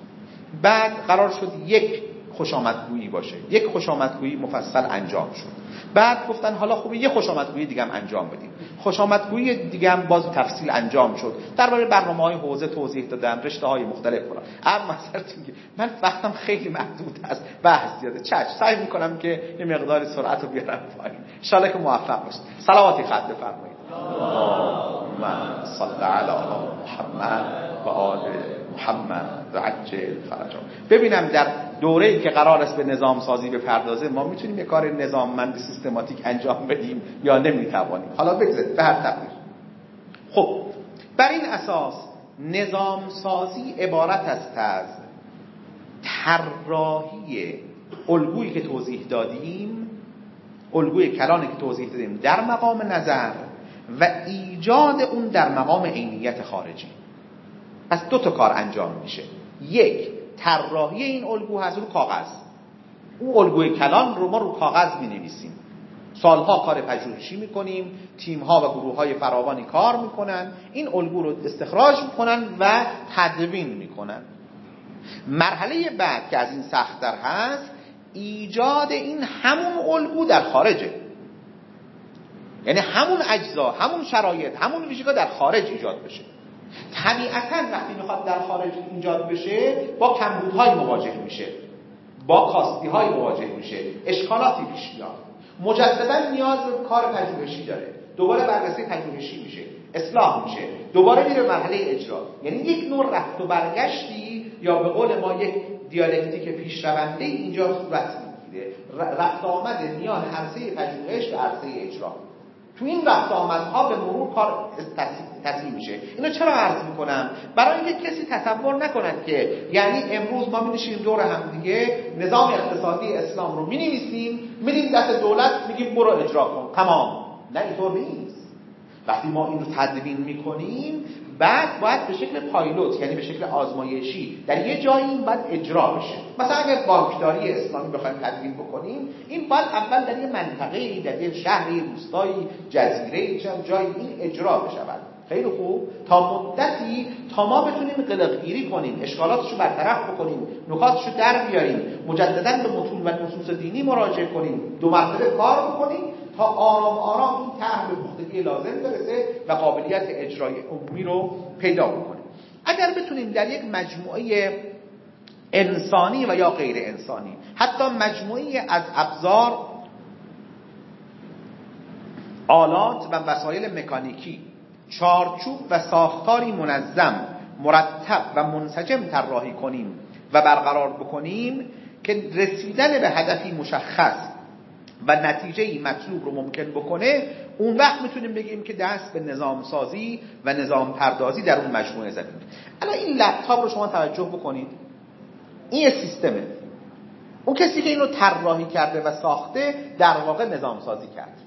بعد قرار شد یک خوش آمدگویی باشه. یک خوش آمدگویی مفصل انجام شد. بعد گفتن حالا خوبه یه خوش آمدگویی دیگه هم انجام بدیم. خوش آمدگویی دیگه هم باز تفصیل انجام شد. درباره برنامه های حوزه توضیح دادم رشته های مختلف کنم اما من وقتم خیلی محدود است بحث زیاده. چش سعی می‌کنم که یه مقدار سرعت رو بیارم پایین. ان که موفق باشید. صلواتی خط بفرمایید. اللهم صل علی محمد و آل محمد. و عجل فرجام. ببینم در دوره ای که قرار است به نظام سازی بپردازه ما می‌تونیم یه کار نظاممند سیستماتیک انجام بدیم یا نمی‌توانیم. حالا بگذارید به هر تقدیر. خب بر این اساس نظام سازی عبارت است از طراحی الگویی که توضیح دادیم الگوی کلانی که توضیح دادیم در مقام نظر و ایجاد اون در مقام عینیت خارجی. پس دو تا کار انجام میشه. یک طراحی این الگو هست رو کاغذ. اون الگوی کلان رو ما رو کاغذ می نویسیم سالها کار پژوهشی می‌کنیم تیم ها و گروه های فراوانی کار می‌کنن این الگو رو استخراج می‌کنن و تدوین می‌کنن. مرحله بعد که از این سختتر هست ایجاد این همون الگو در خارجه. یعنی همون اجزا همون شرایط همون ویژگی در خارج ایجاد بشه. طبیعتا وقتی می‌خواد در خارج ایجاد بشه با کمبودهای مواجه میشه با کاستی های مواجه میشه اشکالاتی پیش میاد. مجددا نیاز به کار پژوهشی داره. دوباره بررسی پژوهشی میشه اصلاح میشه. دوباره میره مرحله اجرا. یعنی یک نوع رفت و برگشتی یا به قول ما یک دیالکتیک پیشرونده اینجا صورت می‌گیره. رفت آمد میان عرصه پژوهش و عرصه اجرا. تو این رفت آمدها به مرور کار تصمیم میشه. اینو چرا عرض می‌کنم؟ برای اینکه کسی تصور نکند که یعنی امروز ما میشیم دور هم دیگه نظام اقتصادی اسلام رو می‌نویسیم میدیم دست دولت میگیم برو اجرا کن. تمام. نه اینطور نیست. وقتی ما این رو تدوین می‌کنیم بعد باید به شکل پایلوت یعنی به شکل آزمایشی در یه جایی این باید اجرا بشه. مثلا اگر بانکداری اسلامی بخوایم تدوین بکنیم این باید اول در یه منطقه در یه شهری روستایی جزیره جایی این اجرا بشود. خیلی خوب. تا مدتی تا ما بتونیم قلقگیری کنیم اشکالاتش رو برطرف بکنیم نکاتش رو در بیاریم مجددا به متون و نصوص دینی مراجعه کنیم. دو مرتبه کار بکنیم تا آرام آرام این طرح به پختگی لازم برسه و قابلیت اجرای عمومی رو پیدا بکنیم اگر بتونیم در یک مجموعه انسانی و یا غیر انسانی حتی مجموعه از ابزار آلات و وسایل مکانیکی چارچوب و ساختاری منظم مرتب و منسجم طراحی کنیم و برقرار بکنیم که رسیدن به هدفی مشخص و نتیجه مطلوب رو ممکن بکنه اون وقت می‌تونیم بگیم که دست به نظام سازی و نظام پردازی در اون مجموعه زدیم. الان این لپتاپ رو شما توجه بکنید. این یه سیستمه. اون کسی که اینو طراحی کرده و ساخته در واقع نظام سازی کرد.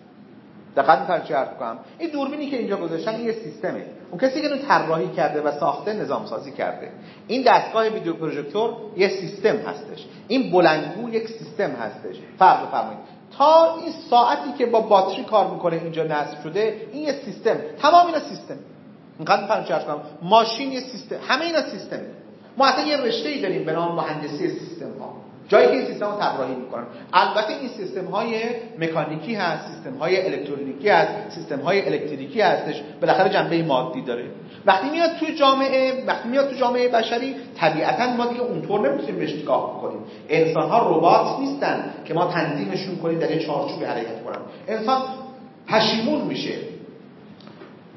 دقت می‌کنید چه کنم این دوربینی که اینجا گذاشتن یه سیستمه. اون کسی که اینو طراحی کرده و ساخته نظام سازی کرده. این دستگاه ویدیو پروژکتور یه سیستم هستش. این بلندگو یک سیستم هستش. فرق بفرمایید. تا این ساعتی که با باتری کار می‌کنه اینجا نصب شده این یه سیستم. تمام اینا سیستم. اینقدر می‌فهمم چه کنم ماشین یه سیستم. همه اینا سیستم ما اصلا یه رشته ای داریم به نام مهندسی سیستم ها جایی که این سیستم رو طراحی می‌کنن. البته این سیستم های مکانیکی هست سیستم های الکترونیکی هست سیستم های الکتریکی هستش. بالاخره جنبه مادی داره. وقتی میاد توی جامعه وقتی میاد تو جامعه بشری طبیعتا ما دیگه اونطور نمی‌تونیم بهش نگاه بکنیم. انسان ها ربات نیستن که ما تنظیمشون کنیم در یه چارچوبی حرکت کنن. انسان پشیمون میشه.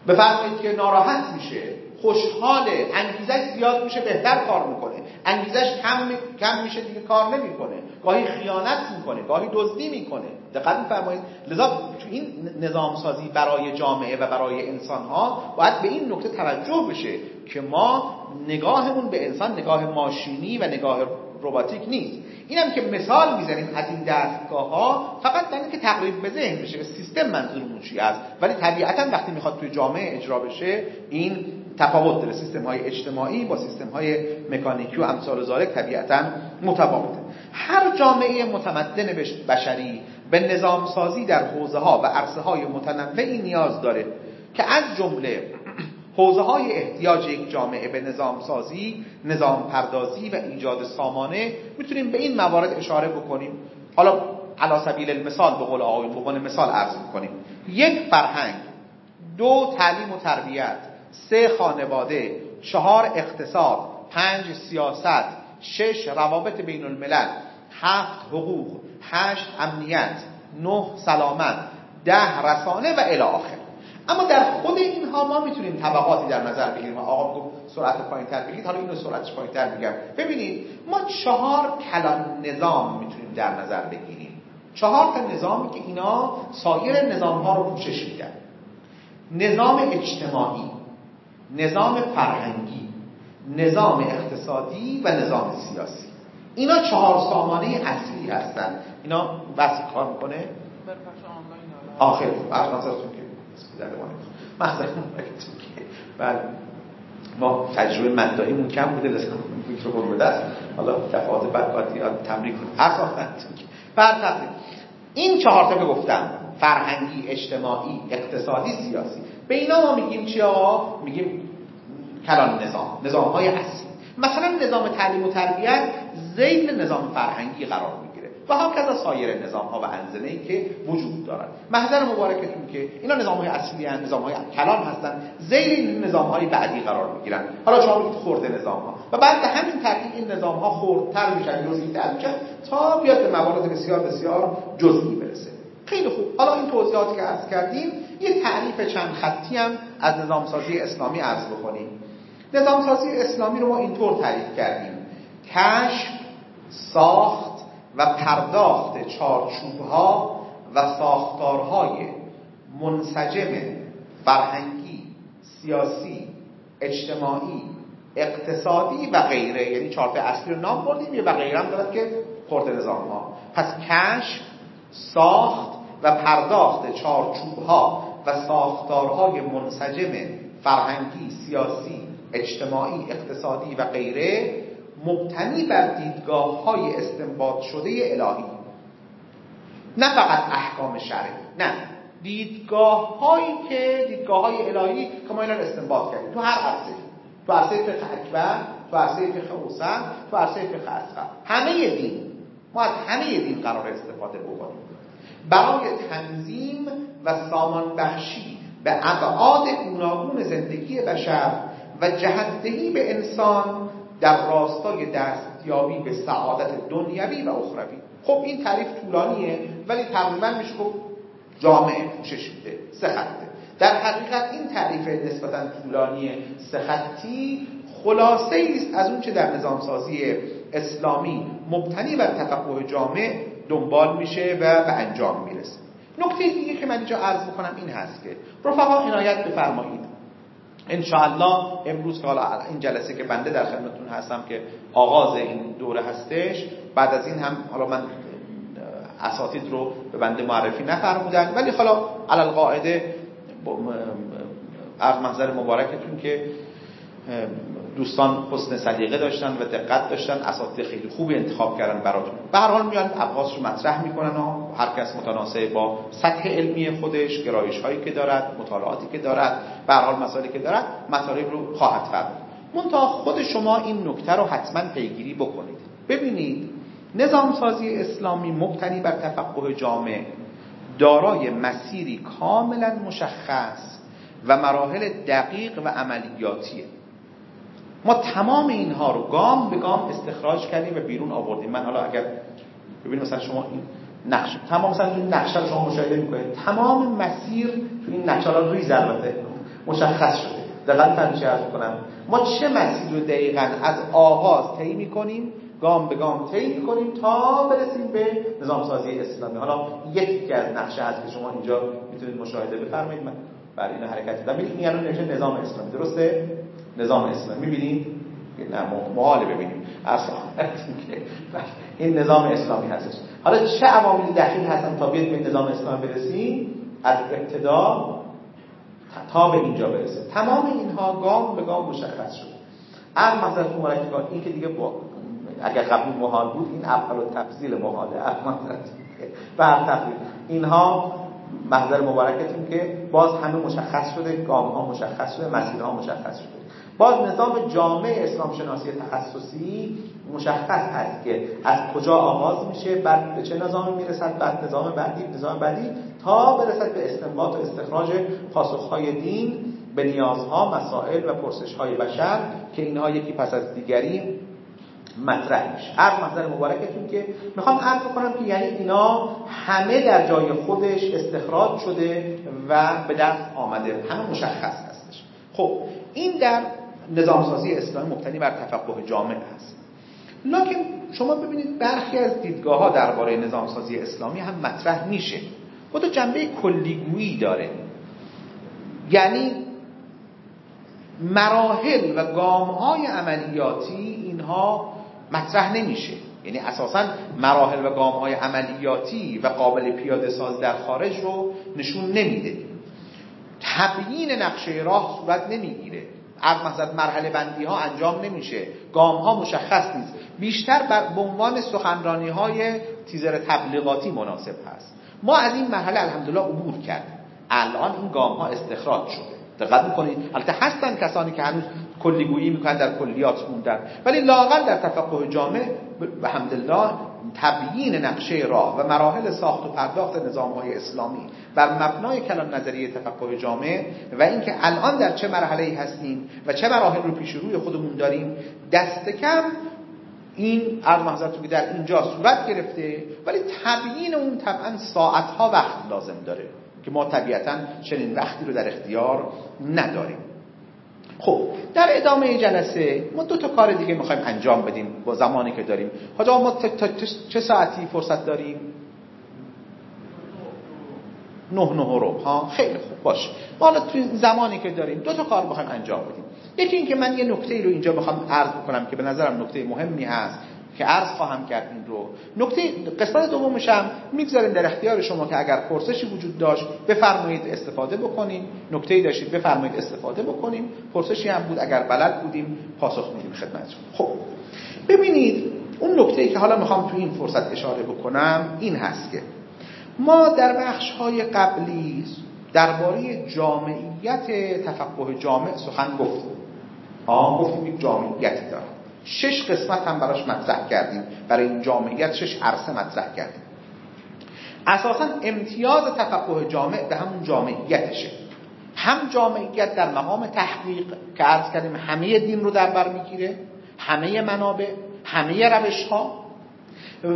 بفرمایید که ناراحت میشه. خوشحاله. انگیزش زیاد میشه بهتر کار می‌کنه. انگیزش کم, کم میشه دیگه کار نمی‌کنه. گاهی خیانت می‌کنه گاهی دزدی می‌کنه. دقت میفرمایید. لذا تو این نظام سازی برای جامعه و برای انسان ها باید به این نکته توجه بشه که ما نگاهمون به انسان نگاه ماشینی و نگاه رباتیک نیست. اینم که مثال می‌زنیم از این دستگاه ها فقط برای اینکه تقریب به ذهن بشه سیستم منظورمون چی است. ولی طبیعتا وقتی می‌خواد توی جامعه اجرا بشه این تفاوت داره. سیستم های اجتماعی با سیستم های مکانیکی و امثال ذالک طبیعتا متفاوته. هر جامعه متمدن بشری به نظام سازی در حوزه ها و عرصه های متنوعی نیاز داره که از جمله حوزه های احتیاج یک جامعه به نظام سازی، نظام پردازی و ایجاد سامانه می‌تونیم به این موارد اشاره بکنیم. حالا علا سبیل المثال به قول آقایون مثال عرض می‌کنیم. یک فرهنگ دو تعلیم و تربیت سه خانواده چهار اقتصاد پنج سیاست شش روابط بین الملل هفت حقوق هشت امنیت نه سلامت ده رسانه و الی آخر. اما در خود اینها ما می‌تونیم طبقاتی در نظر بگیریم. آقا گفت سرعت پایین تر بگید حالا اینو سرعتش پایین تر بگم ببینید ما چهار کلان نظام می‌تونیم در نظر بگیریم. چهار تا نظامی که اینا سایر نظام ها رو پوشش میدن. نظام اجتماعی نظام فرهنگی نظام اقتصادی و نظام سیاسی. اینا چهار سامانه اصلی هستن. اینا بس کار می‌کنه؟ آخر. که بله ما تجربه مدعیمون کم بوده لازم میکروفون به دست. حالا دفعات بعد باید تمرین کنیم. هر بر این چهار تا که گفتم فرهنگی اجتماعی اقتصادی سیاسی. به اینا ما میگیم چی آقا؟ میگیم کلان نظام نظام های اصلی. مثلا نظام تعلیم و تربیت زیل نظام فرهنگی قرار و همکذا سایر نظام ها و انظمه ای که وجود دارن محضر مبارکتون که اینا نظام های اصلی هستند نظام های کلان هستن زیل این نظام های بعدی قرار می‌گیرن. حالا شما بگید خورده نظام ها و بعد به همین ترتیب این نظام ها خوردتر میشن جزئی تر میشن تا بیاد به موارد بسیار بسیار جزئی برسه. خیلی خوب. حالا این توضیحاتی که عرض کردیم یه تعریف چند خطی هم از نظامسازی اسلامی عرض بکنیم. نظامسازی اسلامی رو ما اینطور تعریف کردیم. کشف ساخت و پرداخت چارچوبها و ساختارهای منسجم فرهنگی سیاسی اجتماعی اقتصادی و غیره. یعنی چارت اصلی رو نام بردیم و غیره هم دارد که خورد نظام ها پس کشف ساخت و پرداخت چارچوب ها و ساختارهای منسجم فرهنگی سیاسی اجتماعی اقتصادی و غیره مبتنی بر دیدگاه های استنباط شده الهی. نه فقط احکام شرعی نه. دیدگاه هایی که دیدگاه های الهی که ما اینا استنباط کردیم. تو هر عرصه. تو عرصه فقه اکبر تو عرصه فقه اوسط تو عرصه فقه اصغر. همه دین. ما از همه دین قرار استفاده بکنیم. برای تنظیم و سامان بخشی به ابعاد گوناگون زندگی بشر و جهدهی به انسان در راستای دستیابی به سعادت دنیوی و اخروی. خب این تعریف طولانیه ولی تقریبا میشه گفت جامعه پوشش میده سه خطه در حقیقت این تعریف نسبتا طولانی سه خطی خلاصه است از اون چه در نظام سازی اسلامی مبتنی بر تفقه جامعه دنبال میشه و به انجام می‌رسه. نکته دیگه که من اینجا عرض بکنم این هست که رفقا عنایت بفرمایید. انشاءالله امروز که حالا این جلسه که بنده در خدمتتون هستم که آغاز این دوره هستش بعد از این هم حالا من اساتید رو به بنده معرفی نفرمودن. ولی حالا علل قاعده از منظر مبارکتون که دوستان حسن سلیقه داشتن و دقت داشتن اساتید خیلی خوبی انتخاب کردن براتون. به هر حال میان ابحاث رو مطرح می‌کنن و هر کس متناسب با سطح علمی خودش گرایش هایی که دارد مطالعاتی که دارد به هر حال مسائلی که دارد مطالب رو خواهد فرمود منتها خود شما این نکته رو حتما پیگیری بکنید. ببینید نظام سازی اسلامی مبتنی بر تفقه جامع دارای مسیری کاملا مشخص و مراحل دقیق و عملیاتیه ما تمام اینها رو گام به گام استخراج کردیم و بیرون آوردیم. من حالا اگر ببینید مثلا شما این نقش تمام مثلا این نقشه رو شما مشاهده می‌کنید. تمام مسیر تو این نقشه ها ریز البته مشخص شده. دقیقا تنچه عرض کنم ما چه مسیر رو دقیقا از آغاز طی می‌کنیم؟ گام به گام طی می‌کنیم تا برسیم به نظام سازی اسلامی. حالا یکی از نقشه هست که شما اینجا می‌تونید مشاهده بفرمایید. من برای این حرکت دادم این نوشته نظام اسلامی. درسته؟ نظام اسلامی. می‌بینید نه محال ببینیم. اصلا. این نظام اسلامی هستش. حالا چه عواملی دخیل هستن تا بیاد به نظام اسلامی برسیم؟ از ابتدا تا به اینجا برسه. تمام اینها گام به گام مشخص شد. اما مثلا تو مرکبات این که دیگه با اگر قبل محال بود این اول و تفضیل محاله. بر اینها محضر مبارکتون که باز همه مشخص شده گام ها مشخص شده مسیرها مشخص شده. باز نظام جامع اسلام شناسی تخصصی مشخص هست که از کجا آغاز میشه بعد به چه نظامی می‌رسد بعد نظام بعدی نظام بعدی تا برسد به استنباط و استخراج پاسخهای دین به نیازها مسائل و پرسشهای بشر که اینها یکی پس از دیگری مطرح میشه. هر محضر مبارکتون که می‌خوام عرض کنم که یعنی اینا همه در جای خودش استخراج شده و به دست آمده همه مشخص هستش. خب این در نظام سازی اسلامی مبتنی بر تفقه جامع هست لکن شما ببینید برخی از دیدگاه ها درباره نظام سازی اسلامی هم مطرح میشه. خود جنبه کلیگویی داره. یعنی مراحل و گام های عملیاتی اینها مطرح نمیشه. یعنی اساسا مراحل و گام های عملیاتی و قابل پیاده ساز در خارج رو نشون نمیده. تبیین نقشه راه صورت نمی‌گیره. مثلا مرحله بندی ها انجام نمیشه. گام ها مشخص نیست. بیشتر به عنوان سخنرانی های تیزر تبلیغاتی مناسب هست. ما از این مرحله الحمدلله عبور کردیم. الان این گام ها استخراج شده. دقت می‌کنید؟ البته هستن کسانی که هنوز کلیگویی می‌کنن در کلیات موندن. ولی لاقل در تفقه جامع به حمدالله تبیین نقشه راه و مراحل ساخت و پرداخت نظام های اسلامی بر مبنای کلان نظریه تفقه جامع و اینکه الان در چه مرحله هستیم و چه مراحل رو پیش روی خودمون داریم دست کم این عرض که در اینجا صورت گرفته ولی تبیین اون طبعا ساعتها وقت لازم داره که ما طبیعتا چنین وقتی رو در اختیار نداریم. خب در ادامه جلسه ما دو تا کار دیگه می‌خوایم انجام بدیم با زمانی که داریم. حالا ما تا چه ساعتی فرصت داریم؟ نه نه رو ها؟ خیلی خوب باش. ما حالا توی زمانی که داریم دو تا کار می‌خوایم انجام بدیم. یکی اینکه من یه نکته رو اینجا می‌خوام عرض کنم که به نظرم نکته مهمی هست. که عرض خواهم کرد این رو. نکته قسمت دومش هم می‌گذاریم در اختیار شما که اگر پرسشی وجود داشت بفرمایید استفاده بکنیم. نکته ای داشتید بفرمایید استفاده بکنیم. پرسشی هم بود اگر بلد بودیم پاسخ میدیم خدمتتون خب ببینید اون نکته ای که حالا می‌خوام تو این فرصت اشاره بکنم این هست که ما در بخش های قبلی درباره جامعیت تفقه جامع سخن گفتیم. آه گفتیم یک جامعیتی داره شش قسمت هم براش مطرح کردیم. برای این جامعیت شش عرصه مطرح کردیم. اساسا امتیاز تفقه جامع به همون جامعیتشه. هم جامعیت در مقام تحقیق که عرض کردیم همه دین رو در بر می‌گیره همه منابع همه روش ها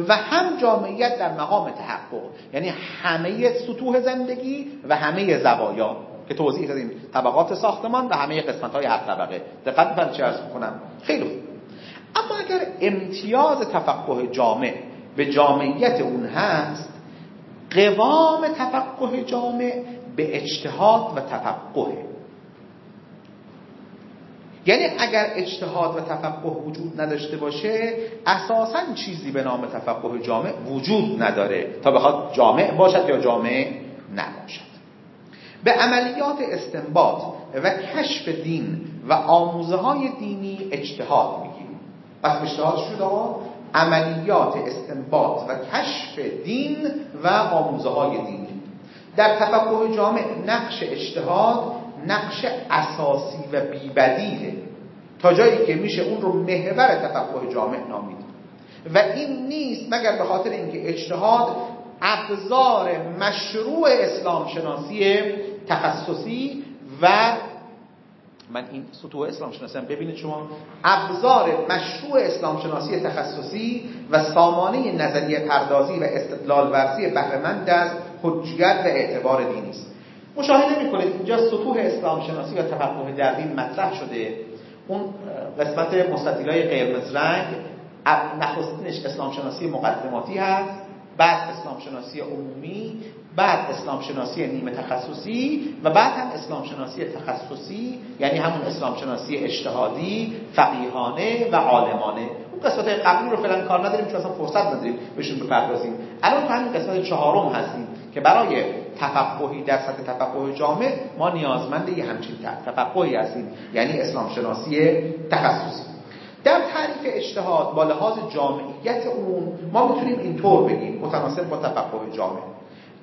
و هم جامعیت در مقام تحقق. یعنی همه سطوح زندگی و همه زوایا که توضیح دادیم طبقات ساختمان و همه قسمت های هر طبقه. دقت بفرمایید چه عرض کنم خیلی خوب. اما اگر امتیاز تفقه جامع به جامعیت اون هست قوام تفقه جامع به اجتهاد و تفقه یعنی اگر اجتهاد و تفقه وجود نداشته باشه اساسا چیزی به نام تفقه جامع وجود نداره. تا بخواد جامع باشد یا جامع نباشد. به عملیات استنباط و کشف دین و آموزه های دینی اجتهاد میگیم پس اجتهاد شد عملیات استنباط و کشف دین و آموزه های دینی در تفقه جامع نقش اجتهاد نقش اساسی و بیبدیله. تا جایی که میشه اون رو محور تفقه جامع نامید. و این نیست مگر به خاطر اینکه اجتهاد ابزار مشروع اسلام شناسی تخصصی و من این سطوح اسلام شناسی هم ببینید شما ابزار مشروع اسلام شناسی تخصصی و سامانه نظریه پردازی و استدلال ورزی بهرهمند از حجیت و اعتبار دینی است. مشاهده می‌کنید اینجا سطوح اسلام شناسی و تفقه در دین مطرح شده. اون قسمت مستطیلای قرمز رنگ نخستینش اسلام شناسی مقدماتی هست بعد اسلام شناسی عمومی بعد اسلام شناسی نیمه تخصصی و بعد هم اسلام شناسی تخصصی یعنی همون اسلام شناسی اجتهادی فقیهانه و عالمانه. اون قسمت قبلی رو فعلا کار نداریم چون اصلا فرصت نداریم بهشون بپردازیم. الان تو همین قسمت چهارم هستیم که برای تفقهی در سطح تفقه جامع ما نیازمند یه همچین تفقهی هستیم یعنی اسلام شناسی تخصصی. در تعریف اجتهاد با لحاظ جامعیت اون ما می‌تونیم اینطور بگیم متناسب با تفقه جامع.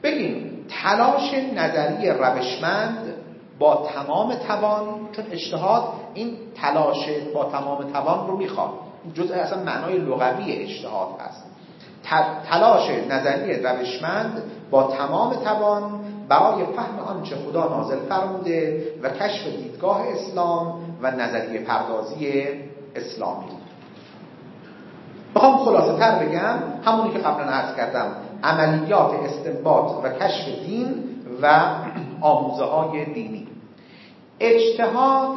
بگیم تلاش نظری روشمند با تمام توان چون اجتهاد این تلاش با تمام توان رو می‌خواد. جزء اصلا معنای لغوی اجتهاد هست. تلاش نظری روشمند با تمام توان برای فهم آنچه خدا نازل فرموده و کشف دیدگاه اسلام و نظریه پردازی اسلامی. بخوام خلاصه تر بگم همونی که قبلا عرض کردم. عملیات استنباط و کشف دین و آموزه های دینی. اجتهاد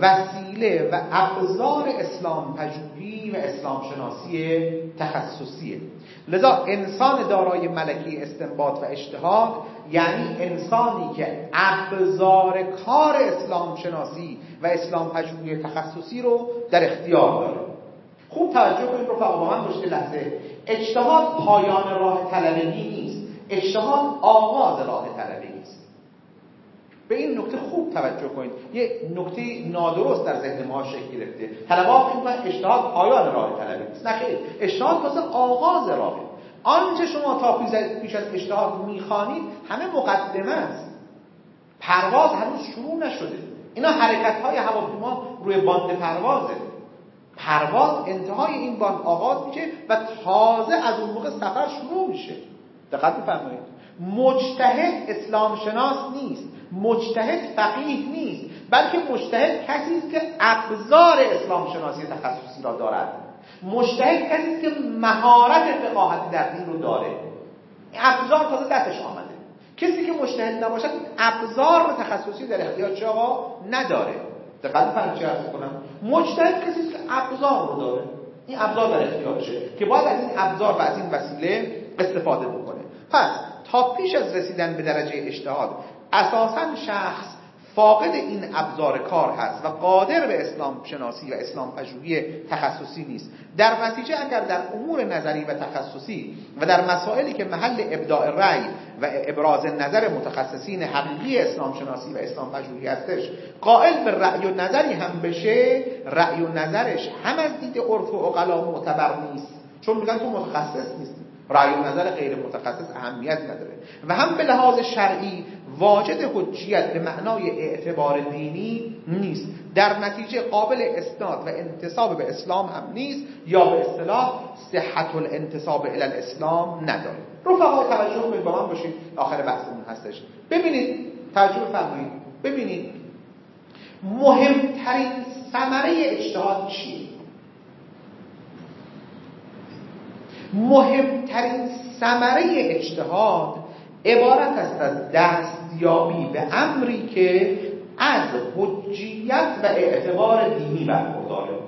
وسیله و ابزار اسلام پژوهی و اسلام شناسی تخصصیه. لذا انسان دارای ملکی استنباط و اجتهاد یعنی انسانی که ابزار کار اسلام شناسی و اسلام پژوهی تخصصی رو در اختیار داره. خوب توجه کنید رفقا با من باشید لحظه. اجتهاد پایان راه طلبگی نیست. اجتهاد آغاز راه طلبگی است به این نکته خوب توجه کنید. یه نکته نادرست در ذهن ما شکل گرفته. طلبا فکر اجتهاد پایان راه طلبی نیست. نه خیر. اجتهاد تازه آغاز راهه. آنچه شما تا پیش از اجتهاد می‌خوانید همه مقدمه است. پرواز هنوز شروع نشده. اینا حرکت های هواپیما روی باند پروازه. پرواز انتهای این باند آغاز میشه و تازه از اون موقع سفر شروع میشه. دقت بفرمایید مجتهد اسلام شناس نیست. مجتهد فقیه نیست. بلکه مجتهد کسی است که ابزار اسلام شناسی تخصصی را دارد. مجتهد کسی است که مهارت فقاهتی در دین رو داره. ابزار تازه دستش آمده. کسی که مجتهد نباشد ابزار تخصصی در اختیار آقا؟ نداره. دقت فرض چه کنم مجتهد کسی که ابزار رو داره. این ابزار در اختیارشه که باید از این ابزار و از این وسیله استفاده بکنه. پس تا پیش از رسیدن به درجه اجتهاد اساسا شخص فاقد این ابزار کار هست و قادر به اسلام شناسی و اسلام پژوهی تخصصی نیست. در نتیجه اگر در امور نظری و تخصصی و در مسائلی که محل ابداع رأی و ابراز نظر متخصصین حقیقی اسلام شناسی و اسلام پژوهی هستش قائل به رأی و نظری هم بشه رأی و نظرش هم از دید عرف و عقلا معتبر نیست. چون میگن تو متخصص نیستی. رأی و نظر غیر متخصص اهمیت نداره. و هم به لحاظ شرعی واجد حجیت به معنای اعتبار دینی نیست. در نتیجه قابل اسناد و انتصاب به اسلام هم نیست یا به اصطلاح صحت الانتصاب الى الاسلام نداره رفقا توجه کنید با من باشید. آخر بحثمون هستش. ببینید توجه فرمایید. ببینید مهمترین ثمره اجتهاد چیه؟ مهمترین ثمره اجتهاد عبارت است از دستیابی به امری که از حجیت و اعتبار دینی برخورداره.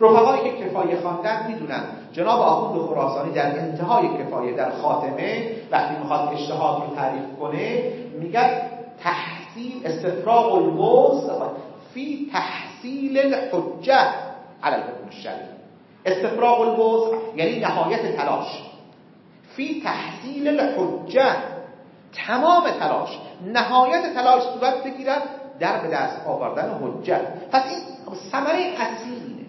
رفقایی که کفایه خواندن می‌دونن. جناب آخوند خراسانی در انتهای کفایه در خاتمه وقتی می‌خواد اجتهاد رو تعریف کنه میگن تحصیل استفراغ الوز فی تحصیل الحجه علی الحکم استفراغ الوز یعنی نهایت تلاش. فی تحصیل الحجه تمام تلاش نهایت تلاش صورت بگیرد در به دست آوردن حجت پس این ثمره اینه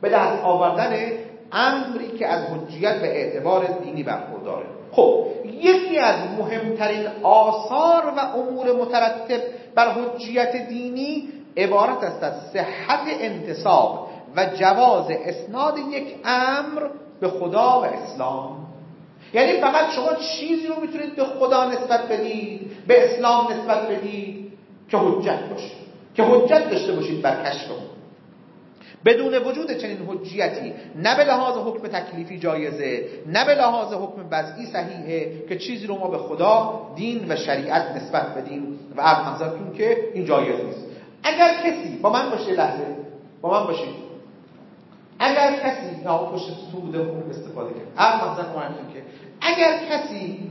به دست آوردن امری که از حجیت به اعتبار دینی برخورداره. خب یکی از مهمترین آثار و امور مترتب بر حجیت دینی عبارت است از صحت انتصاب و جواز اسناد یک امر به خدا و اسلام. یعنی فقط شما چیزی رو می‌تونید به خدا نسبت بدید به اسلام نسبت بدید که حجت باشه. که حجت داشته باشید بر کشف بدون وجود چنین حجیتی نه به لحاظ حکم تکلیفی جایزه نه به لحاظ حکم وضعی صحیحه که چیزی رو ما به خدا دین و شریعت نسبت بدیم و عرض که این جایز نیست. اگر کسی با من باشه لحظه با من باشید اگر کسی پشت سود خوب استفاده کرد. هر مقصد که اگر کسی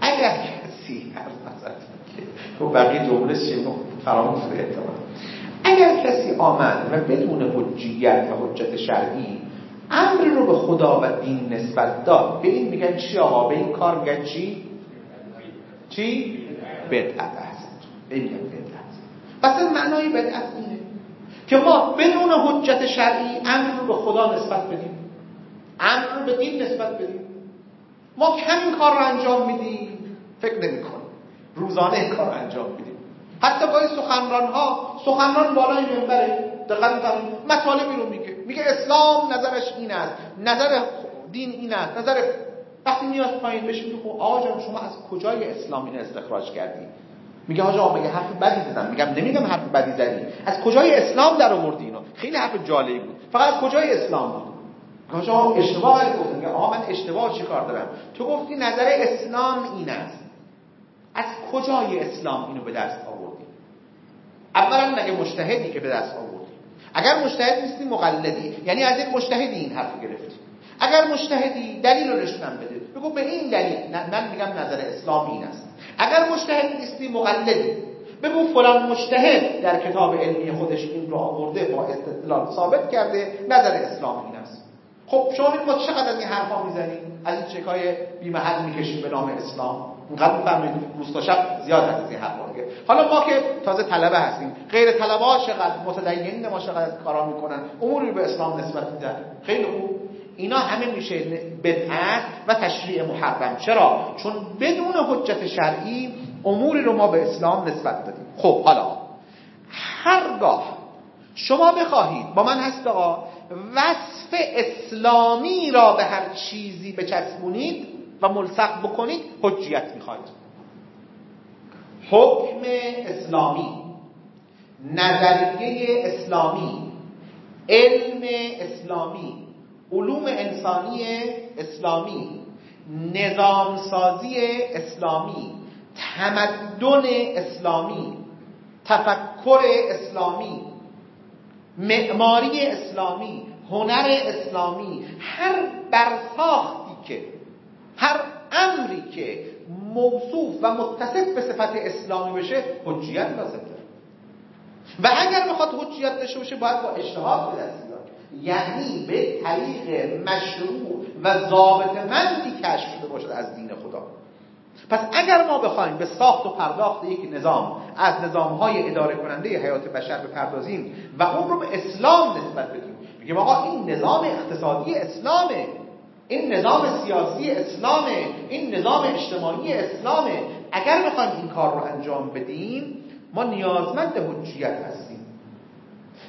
اگر کسی هر که تو بقیه جمله شنو فراموش اگر کسی آمد و بدون حجیت و حجت شرعی امری رو به خدا و دین نسبت داد به این میگن چی آقا؟ به این کار میگن چی؟ چی؟ بدعت است. این بدعت. پس معنای بدعت اینه. که ما بدون حجت شرعی امر رو به خدا نسبت بدیم. امر رو به دین نسبت بدیم. ما کم کار رو انجام میدیم. فکر نمی کنیم روزانه این کار رو انجام میدیم. حتی گاهی سخنران ها سخنران بالای منبره کنید مطالبی رو میگه. میگه اسلام نظرش این است. نظر دین این است. نظر وقتی میاد پایین بشه میگه خب آقا شما از کجای اسلام این استخراج کردی؟ میگه آقا مگه حرف بدی زدم. میگم نمیگم حرف بدی زدی. از کجای اسلام در آوردی اینو؟ خیلی حرف جالبی بود. فقط کجای اسلام بود؟ شما اشتباه گفت میگه آقا من اشتباه چی کار دارم؟ تو گفتی نظر اسلام این است. از کجای اسلام اینو به دست آوردی؟ اولا مگه مجتهدی که به دست آوردی؟ اگر مجتهد نیستی مقلدی. یعنی از یک مجتهدی این حرف گرفتی. اگر مجتهدی دلیل رو نشونم بده. بگو به این دلیل. من میگم نظر اسلام این است. اگر مجتهد نیستی مقلدی. بگو فلان مجتهد در کتاب علمی خودش این رو آورده با استدلال ثابت کرده نظر اسلام این است. خب شما با چقدر از این حرفا می‌زنید از این چکای بی محل می‌کشید به نام اسلام. اونقدر میفرمایید روز شب زیاد از این حرفا دیگه. حالا ما که تازه طلبه هستیم غیر طلبه ها چقدر؟ متدینین ما چقدر کارا می‌کنن؟ اموری به اسلام نسبت میدن. خیلی خوب. اینا همه میشه بدعت و تشریع محرم. چرا؟ چون بدون حجت شرعی اموری رو ما به اسلام نسبت دادیم. خب حالا هرگاه شما بخواهید با من هست آقا وصف اسلامی را به هر چیزی بچسبونید و ملصق بکنید حجیت می‌خواید حکم اسلامی نظریه اسلامی علم اسلامی علوم انسانی اسلامی نظامسازی اسلامی تمدن اسلامی تفکر اسلامی معماری اسلامی هنر اسلامی هر برساختی که هر امری که موصوف و متصف به صفت اسلامی بشه حجیت لازم داره. و اگر بخواد حجیت داشته باشه باید با اجتهاد به دست یعنی به طریق مشروع و ضابط مندی کشف شده باشد از دین خدا. پس اگر ما بخوایم به ساخت و پرداخت یک نظام از نظامهای اداره کننده حیات بشر بپردازیم و اون رو به اسلام نسبت بدیم میگیم آقا این نظام اقتصادی اسلامه این نظام سیاسی اسلامه این نظام اجتماعی اسلامه. اگر بخوایم این کار رو انجام بدیم ما نیازمند حجیت هستیم.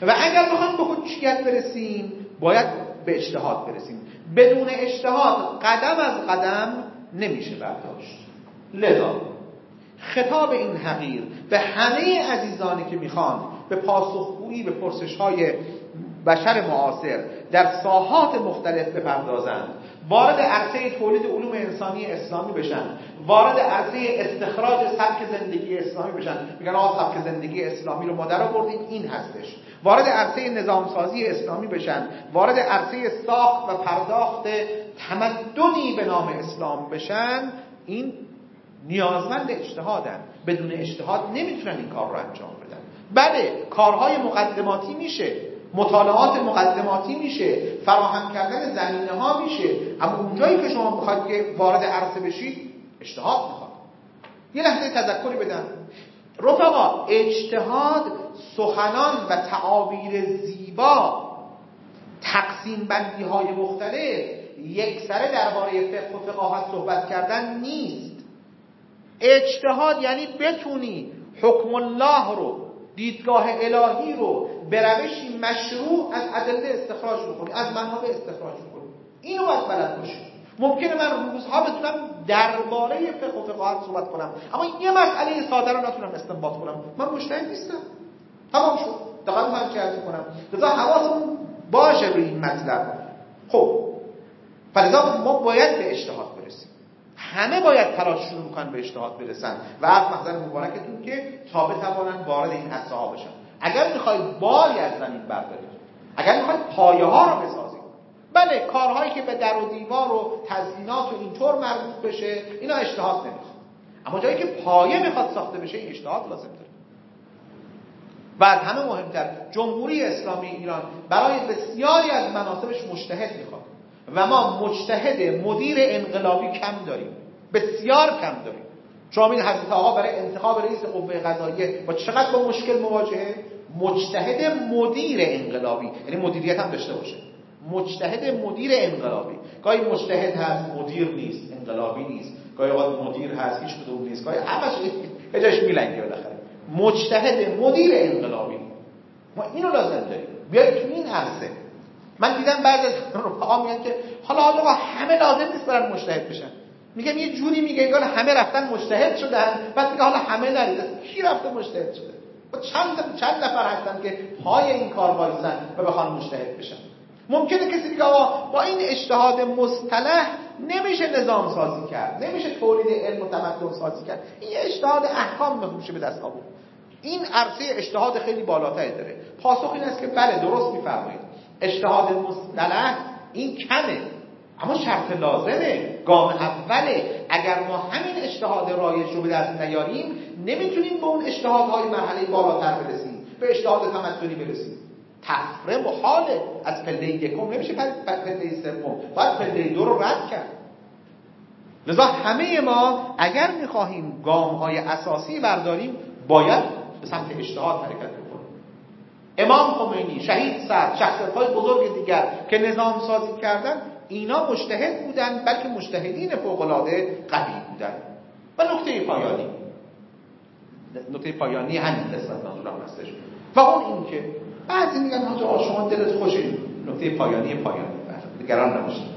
و اگر بخوایم به حجیت برسیم باید به اجتهاد برسیم. بدون اجتهاد قدم از قدم نمیشه برداشت. لذا خطاب این حقیر به همه عزیزانی که می‌خوان به پاسخگویی به پرسش های بشر معاصر در ساحات مختلف بپردازند. وارد عرصه تولید علوم انسانی اسلامی بشن. وارد عرصه استخراج سبک زندگی اسلامی بشن. میگن آقا سبک زندگی اسلامی رو ما در آوردیم این هستش. وارد عرصه نظامسازی اسلامی بشن. وارد عرصه ساخت و پرداخت تمدنی به نام اسلام بشن. این نیازمند اجتهادن. بدون اجتهاد نمی‌تونن این کار رو انجام بدن. بله کارهای مقدماتی میشه. مطالعات مقدماتی میشه فراهم کردن زمینه ها میشه. اما اونجایی که شما می‌خواید که وارد عرصه بشید اجتهاد می‌خواد. یه لحظه تذکری بدم. رفقا اجتهاد سخنان و تعابیر زیبا تقسیم بندی های مختلف یک سره درباره فقه و فقاهت صحبت کردن نیست. اجتهاد یعنی بتونی حکم الله رو دیدگاه الهی رو به روشی مشروع از ادله استخراج بکنی از منابع استخراج بکنی. اینو باید بلد باشی. ممکنه من روزها بتونم درباره فقه و فقاهت صحبت کنم اما یه مسئله ساده رو نتونم استنباط کنم. من مشتهد نیستم. تمام شد. دقیقا من چه کنم لذا حواسمون باشه به این مطلب. خب. فلذا ما باید به اجتهاد همه باید تلاش شروع کنن به اجتهاد برسن. و از محضر مبارکتون که تا بتوانن وارد این عرصه بشن. اگر می‌خواید باری از زمین بردارید. اگر می‌خواید پایه ها رو بسازید. بله کارهایی که به در و دیوار و تزیینات و اینطور مربوط بشه اینا اجتهاد نمی‌خواد. اما جایی که پایه می‌خواد ساخته بشه این اجتهاد لازم داره. و از همه مهمتر جمهوری اسلامی ایران برای بسیاری از مناسبش مجتهد می‌خواد. و ما مجتهد مدیر انقلابی کم داریم. بسیار کم داریم. شما این حضرت آقا برای انتخاب رئیس قوه قضاییه. با چقدر با مشکل مواجهه؟ مجتهد مدیر انقلابی. یعنی مدیریت هم داشته باشه. مجتهد مدیر انقلابی. گاهی مجتهد هست مدیر نیست انقلابی نیست. گاهی اوقات مدیر هست هیچ کدوم نیست. گاهی همش یه جاش میلنگه بالاخره. مجتهد مدیر انقلابی. ما اینو لازم داریم. بیاید تو این عرصه. من دیدم بعد از رفقا میگن که حالا حالا همه لازم نیست برن مجتهد بشن. میگم یه جوری میگه انگار همه رفتن مجتهد شدن بعد میگه حالا همه نرید. کی رفته مجتهد شده؟ و چند چند نفر هستن که پای این کار وایسن و بخوان مجتهد بشن. ممکنه کسی بگه آقا با این اجتهاد مصطلح نمیشه نظام سازی کرد نمیشه تولید علم و تمدن سازی کرد. این اجتهاد احکام میشه به دست آورد. این عرصه اجتهاد خیلی بالاتری داره. پاسخ این است که بله درست میفرمایید. اجتهاد مصطلح این کمه اما شرط لازمه گام اوله. اگر ما همین اجتهاد رایج رو به دست نیاریم نمی‌تونیم به اون اجتهادهای مرحله بالاتر برسیم به اجتهاد تمدنی برسیم. تفره محاله از پله یکم نمیشه پله سوم باید پله دو رو رد کرد. لذا همه ما اگر می‌خواهیم گام های اساسی برداریم باید به سمت اجتهاد حرکت بکنیم. امام خمینی شهید سر شخصیت های بزرگ دیگر که نظام سازی کردن اینا مجتهد بودن بلکه مجتهدین فوقالعاده قوی بودن. و نکته پایانی. نکته پایانی همین قسمت منظورم هستش. و اون این که بعضی میگن حاج شما دلت خوشه. نکته پایانی پایانی گران نباشید.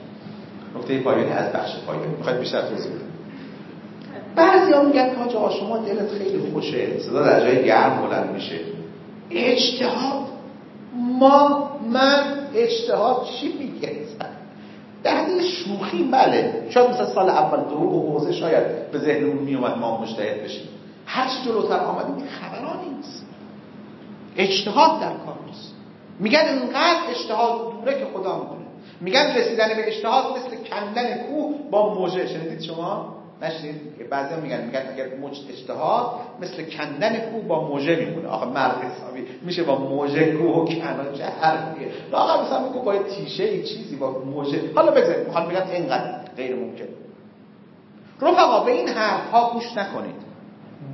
نکته پایانی از بخش پایانی. می‌خواید بیشتر توضیح بدم بعضی ها میگن حاج شما دلت خیلی خوشه. صدا در جای گرم بلند میشه. اجتهاد؟ ما من اجتهاد چی میگه در شوخی بله. شاید مثلا سال اول دروغ و حوزه شاید به ذهنمون میومد ما مجتهد بشیم. هر چی جلوتر آمدیم این خبرانی نیست. اجتهاد در کار نیست. میگن اینقدر اجتهاد دوره که خدا می‌دونه. میگن رسیدن به اجتهاد مثل کندن کوه با موجه. شنیدید شما؟ نشنید بعضی هم میگن میگن اگر موج اجتهاد مثل کندن کوه با موجه میمونه. آخه مرد حسابی میشه با موجه کوه و کنان چه حرفیه لاغر مثلا میگه با تیشه ای چیزی با موجه. حالا بگذارید می‌خوان میگن اینقدر غیر ممکن. رفقا به این حرف ها گوش نکنید.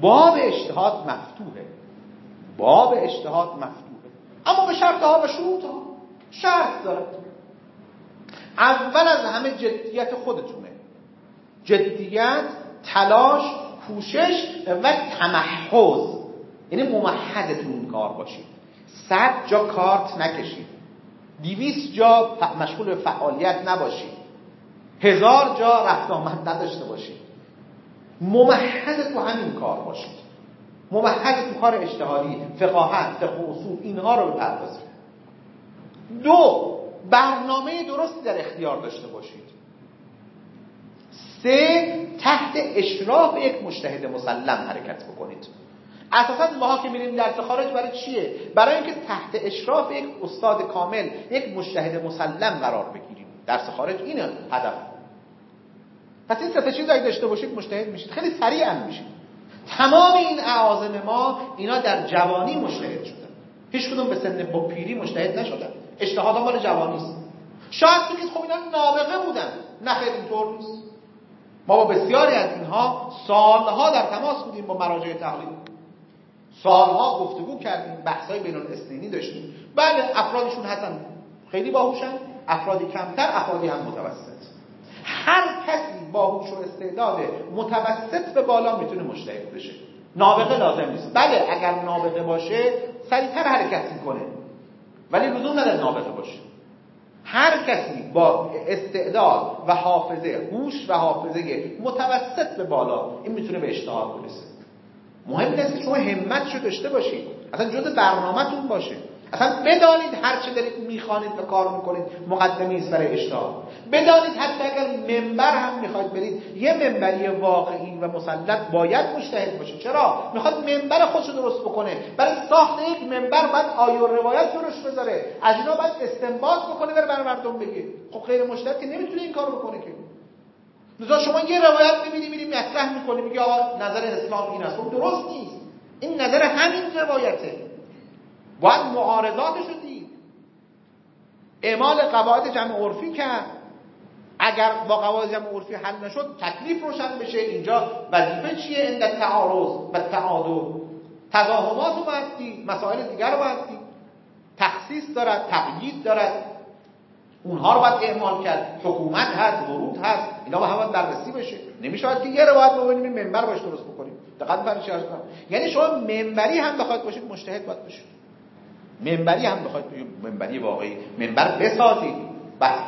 باب اجتهاد مفتوحه. باب اجتهاد مفتوحه. اما به شرط ها و شروط ها شرط داره اول از همه جدیت خودتونه. جدیت تلاش کوشش و تمحض. یعنی ممحضتون کار باشید. صد جا کارت نکشید. دیویس جا مشغول به فعالیت نباشید. هزار جا رفت آمد نداشته باشید. ممحض تو همین کار باشید. ممحض تو کار اجتهادی فقاهت فقه اصول اینها رو بپردازید. دو برنامه درستی در اختیار داشته باشید. سه تحت اشراف یک مشتهد مسلم حرکت بکنید. اساسا ماها که میریم درس خارج برای چیه؟ برای اینکه تحت اشراف یک استاد کامل یک مشتهد مسلم قرار بگیریم. درس خارج اینه هدف. پس این سه چیز اگه داشته باشید مشتهد میشید. خیلی سریع میشید. تمام این اعاظم ما اینا در جوانی مشتهد شدن. هیچ کدوم به سن با پیری مشتهد نشدن. اجتهاد مال جوانی است. شاید بگید خب اینا نابغه بودن. نه خیلی اینطور نیست. ما با بسیاری از اینها سالها در تماس بودیم با مراجع تحلیل سالها گفتگو کردیم بحثای بین الاثنینی داشتیم. بله افرادشون هستن خیلی باهوشن افرادی کمتر افرادی هم متوسط. هر کسی باهوش و استعداد متوسط به بالا می‌تونه مشتهد بشه. نابغه لازم نیست. بله اگر نابغه باشه سریعتر حرکت می‌کنه. ولی لزوم نداره نابغه باشه. هر کسی با استعداد و حافظه هوش و حافظه متوسط به بالا این می‌تونه به اشتهار برسه. مهم نیست شما همت رو داشته باشید. اصلا جز برنامهتون باشه. اصلا بدانید هر چه دارید می‌خوانید و کار می‌کنید مقدمی است برای اشتهار. بدانید حتی اگر منبر هم می‌خواید برید یه منبری واقعی و مسلط باید مشتهد باشه. چرا؟ می‌خواد منبر خودش رو درست بکنه. برای ساخت یک منبر باید آیه و روایت درش بذاره. از اینا باید استنباط بکنه بره بر مردم بگه. خب غیر مشتهد که نمی‌تونه این کارو بکنه که. لذا شما یه روایت می‌بینی میری مطرح می‌کنی میگه آقا نظر اسلام این است. خب درست نیست. این نظر همین روایته. باید معارضاتش رو دید. اعمال قواعد جمع عرفی کرد. اگر با قواعد جمع عرفی حل نشد تکلیف روشن بشه. اینجا وظیفه چیه؟ اند تعارض و تعادل. تضاهمات رو باید دید. مسائل دیگر رو باید دید. تخصیص دارد تقیید دارد. اونها رو باید اعمال کرد. حکومت هست ورود هست. اینا با هم بررسی بشه. نمیشه که یه روایت ببینیم منبر باش درست بکنیم. دقت فرض یعنی شما منبری هم بخواید باشید مجتهد باید باشید. منبری هم بخواید منبری واقعی منبر بسازید. بحث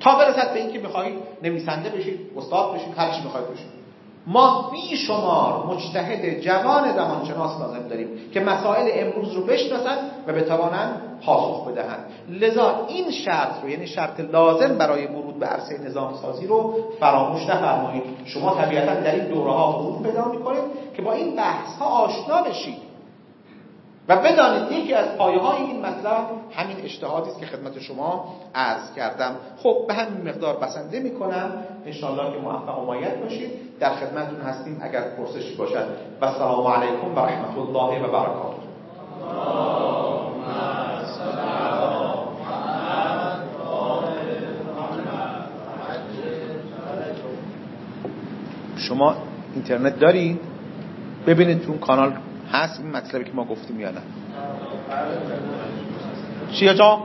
تا برسد به اینکه می‌خواهید نویسنده بشید استاد بشید هر چی می‌خواید بشید. ما بیشمار مجتهد جوان زمانشناس لازم داریم که مسائل امروز رو بشناسند و بتوانند پاسخ بدهند. لذا این شرط رو یعنی شرط لازم برای ورود به عرصه نظام سازی رو فراموش نفرمایید. شما طبیعتا در این دوره ها ورود پیدا می‌کنید که با این بحث ها آشنا بشید. و بدانید یکی از پایه های این مطلب همین اجتهادی است که خدمت شما عرض کردم. خب به همین مقدار بسنده می‌کنم. انشاءالله که موفق و مایت باشید. در خدمتتون هستیم اگر پرسشی باشد. و سلام علیکم و رحمت الله و برکاته. شما اینترنت دارید ببینید تو کانال هست این مطلبی که ما گفتیم یا نه؟ چی جا؟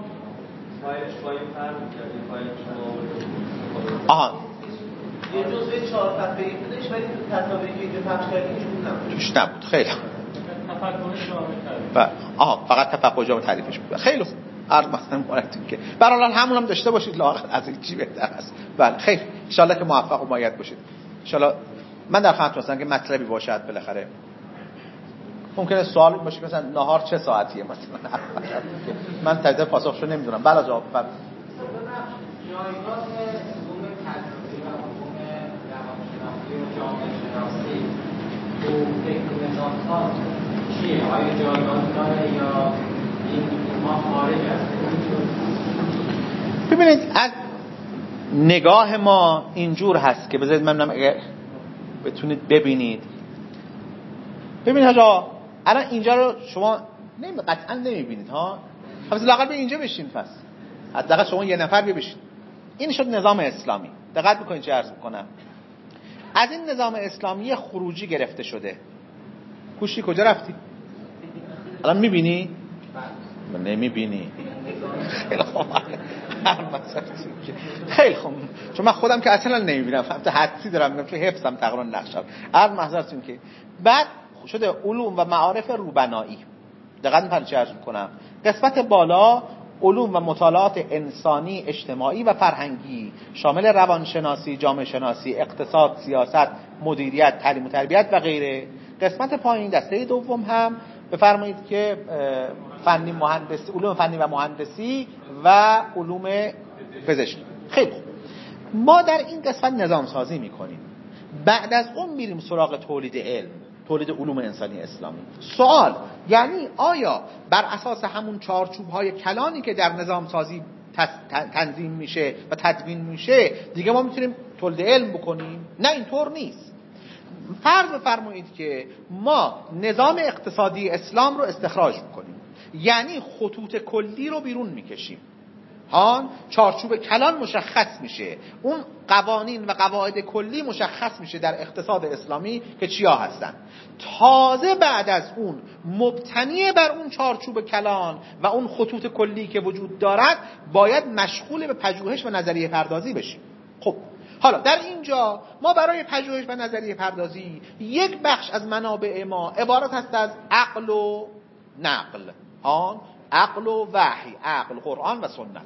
آها. یه جزوه چهار صفحه‌ای بودش ولی تصاویری که پخش کردیم نبود. توش نبود. خیلی و آها فقط تفقه جامع تعریفش بود. خیلی خوب. عرض مثلا مبارکتون که برحال همون هم داشته باشید لاغر از این چی بهتر است. بله خیلی. ان که موفق و مایت باشید. ان من در خدمتتون هستم که مطلبی باشد بالاخره. ممکنه سوال باشه مثلا نهار چه ساعتیه مثلا؟ من تجربه پاسخشو نمی‌دونم. بلا جواب. از ببینید از نگاه ما اینجور هست که بذارید من اگه بتونید ببینید. ببینید حاجا الان اینجا رو شما نمی قطعا نمی‌بینید ها؟ پس لاقل به اینجا بشین پس. حداقل شما یه نفر بشین. این شد نظام اسلامی. دقت بکنید چه عرض می‌کنم. از این نظام اسلامی خروجی گرفته شده. کوشی کجا رفتی؟ الان می‌بینی؟ نمی‌بینی. خیلی خوب. خیلی خوب. چون من خودم که اصلا نمی‌بینم. فهمت حدسی دارم میگم که حفظم تقریبا نقشم. هر محضرتون که. بعد شده علوم و معارف روبنایی. دقیقا می‌فهمید چه کنم قسمت بالا علوم و مطالعات انسانی اجتماعی و فرهنگی. شامل روانشناسی جامعه شناسی اقتصاد سیاست مدیریت تعلیم و تربیت و غیره. قسمت پایین دسته دوم هم بفرمایید که فنی مهندسی علوم فنی و مهندسی و علوم پزشکی. خیلی خوب. ما در این قسمت نظام سازی می‌کنیم. بعد از اون میریم سراغ تولید علم. تولید علوم انسانی اسلامی سوال یعنی آیا بر اساس همون چارچوب های کلانی که در نظام سازی تنظیم میشه و تدوین میشه دیگه ما می‌تونیم تولید علم بکنیم؟ نه اینطور نیست. فرض بفرمایید که ما نظام اقتصادی اسلام رو استخراج می‌کنیم. یعنی خطوط کلی رو بیرون می‌کشیم. هان چارچوب کلان مشخص میشه. اون قوانین و قواعد کلی مشخص میشه در اقتصاد اسلامی که چیا هستن. تازه بعد از اون مبتنی بر اون چارچوب کلان و اون خطوط کلی که وجود دارد باید مشغول به پژوهش و نظریه پردازی بشیم. خب حالا در اینجا ما برای پژوهش و نظریه پردازی یک بخش از منابع ما عبارت هست از عقل و نقل. آن عقل و وحی عقل قرآن و سنت.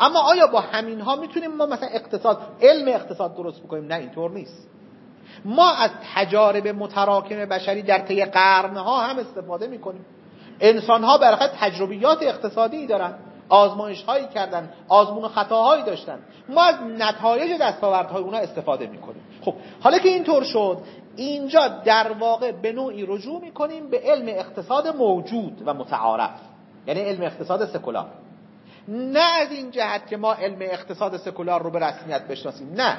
اما آیا با همین ها می‌تونیم ما مثلا اقتصاد علم اقتصاد درست بکنیم؟ نه اینطور نیست. ما از تجارب متراکم بشری در طی قرنها هم استفاده می‌کنیم. انسان ها برخط تجربیات اقتصادی دارن آزمایش هایی کردن آزمون و خطاهایی داشتن. ما از نتایج دستاوردهای اونا استفاده می‌کنیم. خب حالا که اینطور شد اینجا در واقع به نوعی رجوع می‌کنیم به علم اقتصاد موجود و متعارف. یعنی علم اقتصاد سکولار. نه از این جهت که ما علم اقتصاد سکولار رو به رسمیت بشناسیم نه.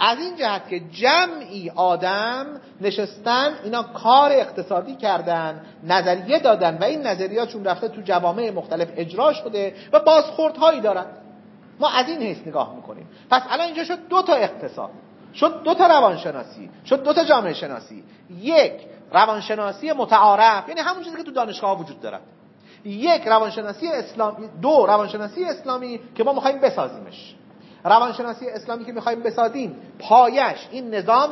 از این جهت که جمعی آدم نشستن اینا کار اقتصادی کردن نظریه دادن و این نظریات چون رفته تو جوامع مختلف اجرا شده و بازخوردهایی دارن. ما از این حیث نگاه می‌کنیم. پس الان اینجا شد دو تا اقتصاد. شد دو تا روانشناسی. شد دو تا جامعه شناسی یک روانشناسی متعارف یعنی همون چیزی که تو دانشگاه وجود دارد. یک روانشناسی اسلامی دو روانشناسی اسلامی که ما می‌خوایم بسازیمش. روانشناسی اسلامی که می‌خوایم بسازیم پایش این نظام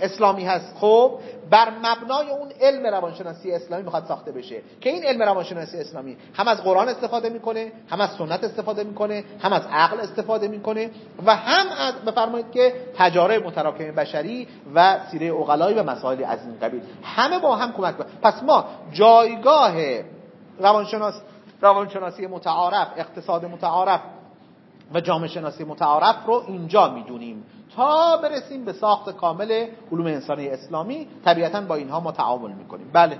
اسلامی هست. خب بر مبنای اون علم روانشناسی اسلامی می‌خواد ساخته بشه. که این علم روانشناسی اسلامی هم از قرآن استفاده می‌کنه هم از سنت استفاده می‌کنه هم از عقل استفاده می‌کنه و هم از بفرمایید که تجارب متراکم بشری و سیره اقلایی و مسائل از این قبیل. همه با هم کمک پس ما جایگاه روانشناس روانشناسی متعارف اقتصاد متعارف و جامعه شناسی متعارف رو اینجا می‌دونیم. تا برسیم به ساخت کامل علوم انسانی اسلامی طبیعتا با اینها ما تعامل می‌کنیم. بله.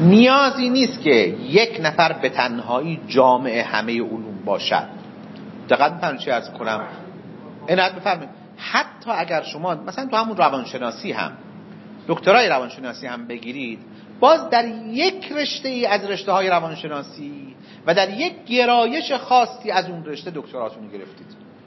نیازی نیست که یک نفر به تنهایی جامعه همه علوم باشد. دقت میفرمایید چی ارز کنم عنایت بفرمایید حتی اگر شما مثلا تو همون روانشناسی هم دکترای روانشناسی هم بگیرید باز در یک رشته ای از رشته های روانشناسی و در یک گرایش خاصی از اون رشته دکتراتون گرفتید.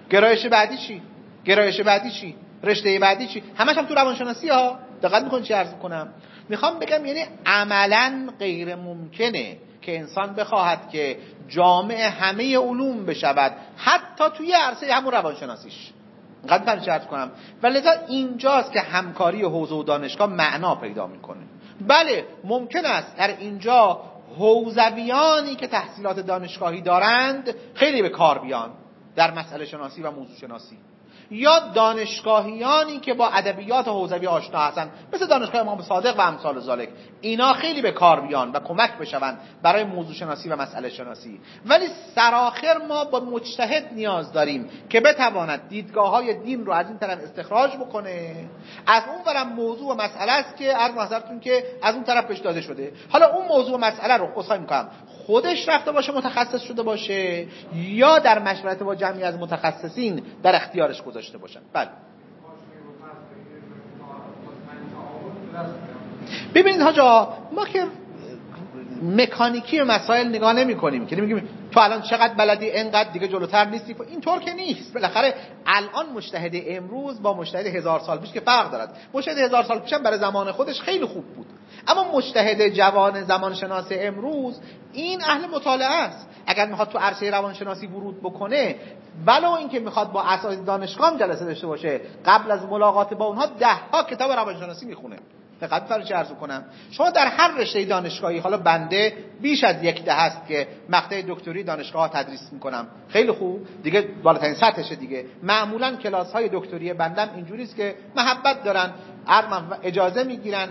گرایش بعدی چی؟ گرایش بعدی چی؟ رشته بعدی چی؟ همش هم تو روانشناسی ها. دقت می‌کنید چی عرض کنم می‌خوام بگم یعنی عملا غیر ممکنه که انسان بخواهد که جامع همه علوم بشود حتی توی عرصه همون روانشناسیش. قد چه کنم. و لذا اینجاست که همکاری حوزه و دانشگاه معنا پیدا می‌کنه. بله ممکن است در اینجا حوزویانی که تحصیلات دانشگاهی دارند خیلی به کار بیان در مسئله شناسی و موضوع شناسی. یا دانشگاهیانی که با ادبیات حوزوی آشنا هستند مثل دانشگاه امام صادق و امثال ذالک اینا خیلی به کار بیان و کمک بشوند برای موضوع شناسی و مسئله شناسی. ولی سراخر ما با مجتهد نیاز داریم که بتواند دیدگاه های دین رو از این طرف استخراج بکنه. از اون برم موضوع و مسئله است که از نظرتون که از اون طرف بهش داده شده. حالا اون موضوع و مسئله رو اصحای می‌کنم. خودش رفته باشه متخصص شده باشه یا در مشورت با جمعی از متخصصین در اختیارش گذاشته باشن. بله. ببینید حاجا ما که مکانیکی مسائل نگاه نمی کنیم که نمیگیم تو الان چقدر بلدی؟ انقدر دیگه جلوتر نیستی. اینطور که نیست. بالاخره الان مشتهد امروز با مشتهد هزار سال پیش که فرق دارد. مشتهد هزار سال پیش هم برای زمان خودش خیلی خوب بود. اما مجتهد جوان زمانشناس امروز این اهل مطالعه است. اگر می‌خواد تو عرصه روانشناسی ورود بکنه ولو اینکه می‌خواد با اساس دانشگاه جلسه داشته باشه قبل از ملاقات با اونها ده ها کتاب روانشناسی می‌خونه. فقط فرش عرض کنم شما در هر رشته دانشگاهی حالا بنده بیش از یک ده هست که مقطع دکتری دانشگاه ها تدریس می‌کنم. خیلی خوب. دیگه بالاترین سطحشه دیگه. معمولا کلاس های دکتری بندم اینجوریست که محبت دارن اجازه می‌گیرن.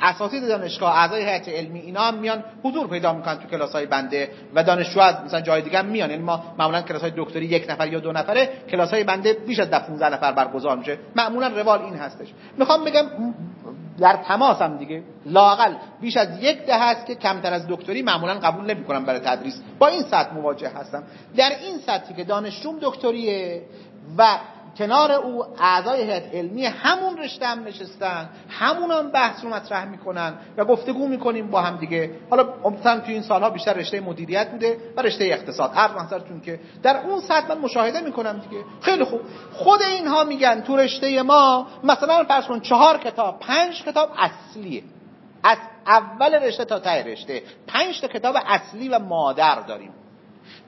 اساتید دانشگاه اعضای هیئت علمی اینا هم میان حضور پیدا می‌کنن تو کلاس های بنده و دانشجو از مثلا جای دیگه هم میان. یعنی ما معمولا کلاس های دکتری یک نفر یا دو نفره کلاس های بنده بیش از 15 نفر برگزار میشه. معمولا روال این هستش. می‌خوام بگم در تماس هم دیگه. لاقل بیش از یک ده هست که کمتر از دکتری معمولا قبول نمی‌کنم برای تدریس. با این سطح مواجه هستم. در این سطحی که دانشجوم دکتریه و کنار او اعضای هیئت علمی همون رشته هم نشستن همون هم بحث رو مطرح می‌کنن و گفتگو می‌کنیم با هم دیگه. حالا مثلا توی این سالها بیشتر رشته مدیریت بوده و رشته اقتصاد. هر نظرتون که در اون سطح من مشاهده می‌کنم دیگه. خیلی خوب. خود اینها میگن تو رشته ما مثلا فرض کن چهار کتاب پنج کتاب اصلیه. از اول رشته تا ته رشته. پنج تا کتاب اصلی و مادر داریم.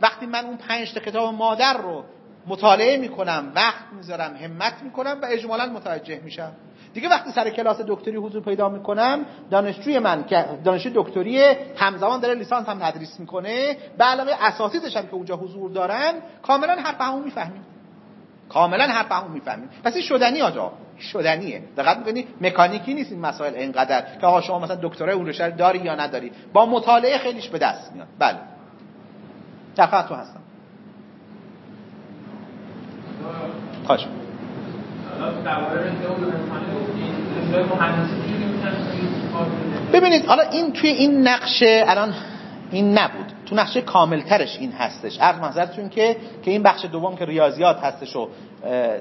وقتی من اون پنج تا کتاب مادر رو مطالعه می‌کنم وقت می‌ذارم همت می‌کنم و اجمالا متوجه میشم. دیگه وقتی سر کلاس دکتری حضور پیدا می‌کنم دانشجوی من که دانشجوی دکتری همزمان داره لیسانس هم تدریس می‌کنه به علاوه اساتیدش هم که اونجا حضور دارن کاملا هر فهمو می‌فهمیم. کاملا هر فهمو می‌فهمیم. پس این شدنی آجا شدنیه. دقت می‌کنی؟ مکانیکی نیست این مسائل اینقدر که آقا شما مثلا دکترای اون رشته داری یا نداری. با مطالعه خیلیش به دست میاد. بله. تو هستم. خواهش. ببینید حالا این توی این نقشه الان این نبود. تو نقشه کاملترش این هستش. عرض منظرتون که که این بخش دوم که ریاضیات هستش و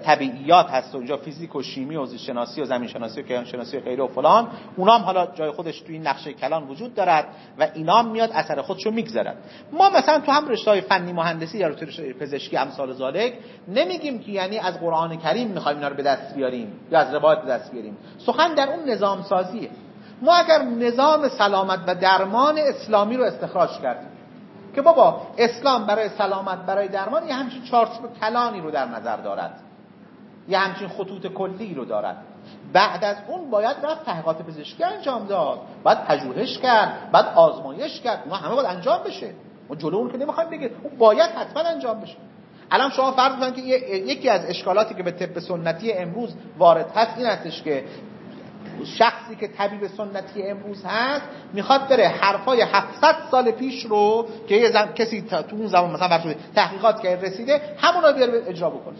طبیعیات هست و اونجا فیزیک و شیمی و زیست شناسی و زمین شناسی و کیهان شناسی و غیره و فلان اونام حالا جای خودش تو این نقشه کلان وجود دارد و اینام میاد اثر خودشو می‌گذارد. ما مثلا تو هم رشته های فنی مهندسی یا رشته پزشکی امثال زالک نمیگیم که یعنی از قرآن کریم می‌خوایم اینا رو به دست بیاریم یا از روایت به دست بیاریم. سخن در اون نظام سازیه. ما اگر نظام سلامت و درمان اسلامی رو استخراج کردیم که بابا اسلام برای سلامت برای درمان یه همچین چارچوب کلانی رو در نظر دارد. یه همچین خطوط کلی رو دارد. بعد از اون باید رفت تحقیقات پزشکی انجام داد. باید پژوهش کرد بعد آزمایش کرد. اونا همه باید انجام بشه. ما جلو اون که نمی‌خوایم بگید اون باید حتما انجام بشه. الان شما فرض کنید که یکی از اشکالاتی که به طب سنتی امروز وارد هست این هستش که شخصی که طبیب سنتی امروز هست می‌خواد بره حرفای 700 سال پیش رو که یه زم... کسی تو اون زمان مثلا تحقیقات که رسیده همون رو بیاره اجرا بکنه.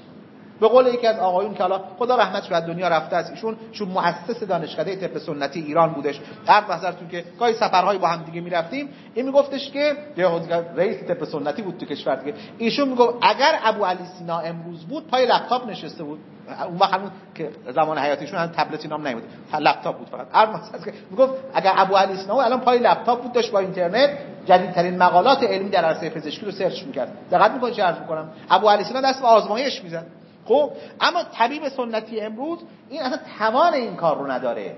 به قول یکی از آقایون که حالا خدا رحمتش از دنیا رفته است ایشون چون مؤسس دانشکده طب سنتی ایران بودش. هر نظرتون که گاهی سفرهای با هم دیگه می‌رفتیم این میگفتش که رئیس طب سنتی بود تو کشور دیگه. ایشون می‌گفت اگر ابو علی سینا امروز بود پای لپتاپ نشسته بود. اون وقت همون که زمان حیاتیشون هم تبلت نام نمیده لپتاپ بود فقط. هر که می‌گفت اگر ابو علی سینا الان پای لپتاپ بود داشت با اینترنت جدیدترین مقالات علمی در عرصه پزشکی رو سرچ می‌کرد. دقت می‌کنید چه عرض می‌کنم ابو علی سینا دست به آزمایش می‌زد. خب؟ اما طبیب سنتی امروز این اصلا توان این کار رو نداره.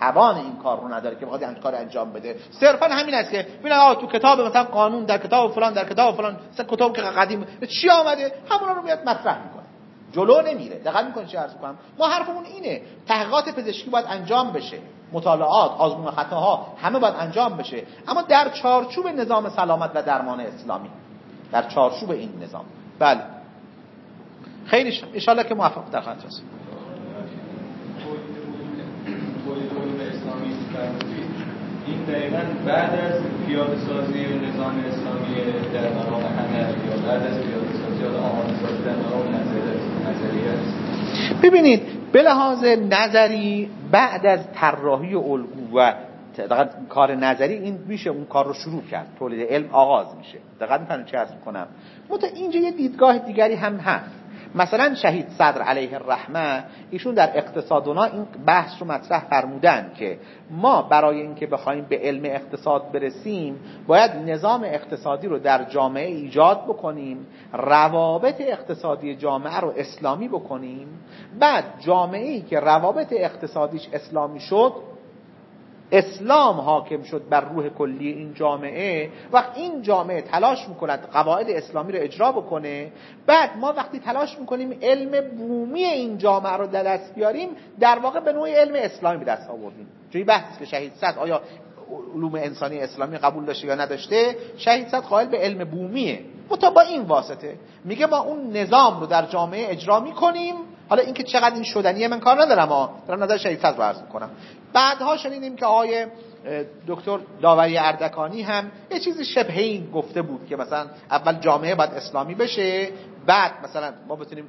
توان این کار رو نداره که بخواد این کار انجام بده. صرفا همین است که ببین آقا تو کتاب مثلا قانون در کتاب فلان در کتاب فلان مثلا کتاب که قدیم چی آمده؟ همون رو میاد مطرح می‌کنه. جلو نمیره. دقیق می‌کنه چه عرض کنم ما حرفمون اینه. تحقیقات پزشکی باید انجام بشه. مطالعات آزمون خطاها همه باید انجام بشه. اما در چارچوب نظام سلامت و درمان اسلامی. در چارچوب این نظام. بله. خیلی ان که موفق در خدمت هستید این دقیقا بعد از پیاده سازی نظام اسلامی در مقام هنر یا بعد از پیاده سازی یا آماده سازی در مقام نظریه است. ببینید به لحاظ نظری بعد از طراحی الگو و کار نظری این میشه اون کار رو شروع کرد. تولید علم آغاز میشه. دقیقا می‌فهمید چه ارز کنم اینجا یه دیدگاه دیگری هم هست. مثلا شهید صدر علیه الرحمه ایشون در اقتصادونا این بحث رو مطرح فرمودن که ما برای اینکه بخوایم به علم اقتصاد برسیم باید نظام اقتصادی رو در جامعه ایجاد بکنیم روابط اقتصادی جامعه رو اسلامی بکنیم. بعد جامعه ای که روابط اقتصادیش اسلامی شد اسلام حاکم شد بر روح کلی این جامعه وقت این جامعه تلاش می‌کند قواعد اسلامی رو اجرا بکنه. بعد ما وقتی تلاش می‌کنیم علم بومی این جامعه رو در دست بیاریم در واقع به نوع علم اسلامی به دست آوردیم. جوی بحث که شهید صد آیا علوم انسانی اسلامی قبول داشته یا نداشته شهید صد قائل به علم بومیه. متا با این واسطه. میگه ما اون نظام رو در جامعه اجرا می‌کنیم حالا اینکه چقدر این شدنیه من کار ندارم ها دارم نظر صدر رو عرض می‌کنم. بعدها شنیدیم که آقای دکتر داوری اردکانی هم یه چیزی شبه این گفته بود که مثلا اول جامعه باید اسلامی بشه بعد مثلا ما بتونیم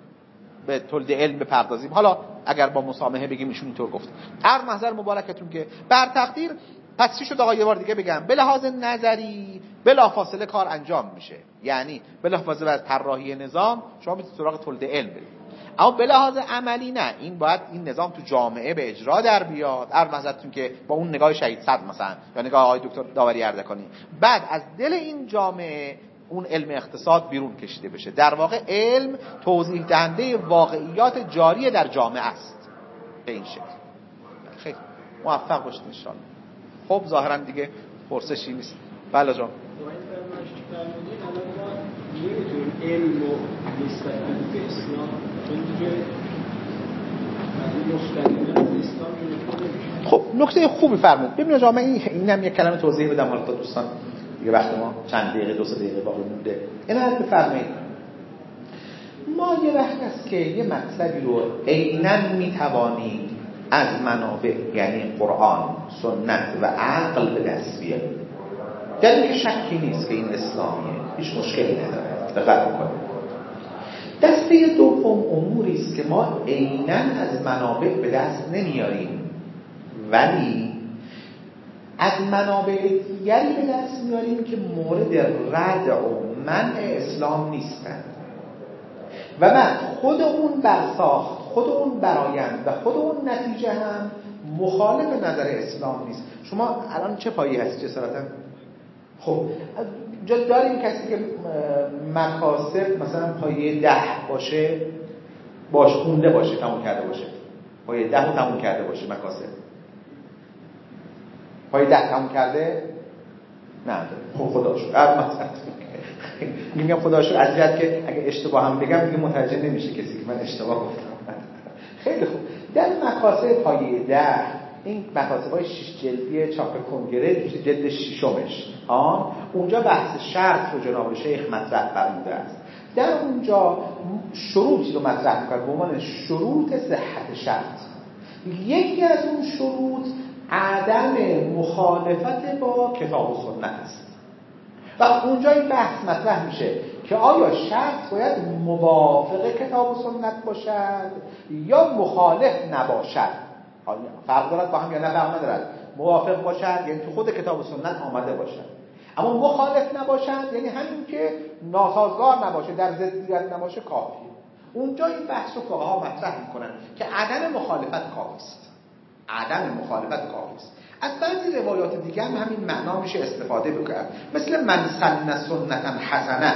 به تولید علم بپردازیم. حالا اگر با مسامحه بگیم ایشون اینطور گفت. هر محضر مبارکتون که بر تقدیر پس چی شد آقا؟ یه بار دیگه بگم. به لحاظ نظری بلا فاصله کار انجام میشه. یعنی بلا فاصله از طراحی نظام شما می‌تونید سراغ تولید علم برید. اما به لحاظ عملی نه. این باید این نظام تو جامعه به اجرا در بیاد. هر مثلا که با اون نگاه شهید صد مثلا یا نگاه آقای دکتر داوری اردکانی بعد از دل این جامعه اون علم اقتصاد بیرون کشیده بشه. در واقع علم توضیح دهنده واقعیات جاری در جامعه است. به این شکل. خیلی موفق باشید ان خب ظاهرا دیگه پرسشی نیست. بله جان علم و خب نکته خوبی فرمود. ببینید آقا من اینم یک کلمه توضیح بدم حالا تا دوستان. یه وقت ما چند دقیقه دو سه دقیقه باقی مونده. حد بفرمایید. ما یه وقت است که یه مطلبی رو عینا می‌توانیم از منابع یعنی قرآن سنت و عقل به دست بیاریم. یعنی شکی نیست که این اسلامیه هیچ مشکلی نداره. دقت کنید دسته دوم اموری است که ما عینا از منابع به دست نمیاریم. ولی از منابع دیگری به دست میاریم که مورد رد و منع اسلام نیستند. و بعد خود اون برساخت خود اون برایند و خود اون نتیجه هم مخالف نظر اسلام نیست. شما الان چه پایی هستی جسارتا؟ خب جا داریم کسی که مکاسب مثلا پایه ده باشه باش خونده باشه تموم کرده باشه. پایه ده تموم کرده باشه مکاسب پایه ده تموم کرده؟ نه خب خدا شد میگم خدا شد از که اگه اشتباه هم بگم دیگه متوجه نمیشه کسی که من اشتباه گفتم. خیلی خوب. در مکاسب پایه ده این مکاسب های شیش جلدی چاپ کنگره جلد ششمش. اونجا بحث شرط رو جناب شیخ مطرح فرموده است. در اونجا شروطی رو مطرح کرد به عنوان شروط صحت شرط. یکی از اون شروط عدم مخالفت با کتاب و سنت است. و اونجا این بحث مطرح میشه که آیا شرط باید موافق کتاب و سنت باشد یا مخالف نباشد؟ فرق دارد با هم یا نه فرق ندارد. موافق باشد یعنی تو خود کتاب و سنت آمده باشد. اما مخالف نباشد یعنی همین که ناسازگار نباشه در ضدیت نباشه کافیه. اونجا این بحث رو ها مطرح می‌کنن که عدم مخالفت کافی است. عدم مخالفت کافی است. از بعضی روایات دیگه هم همین معنا میشه استفاده بکرد مثل من سن سنتا حسنه.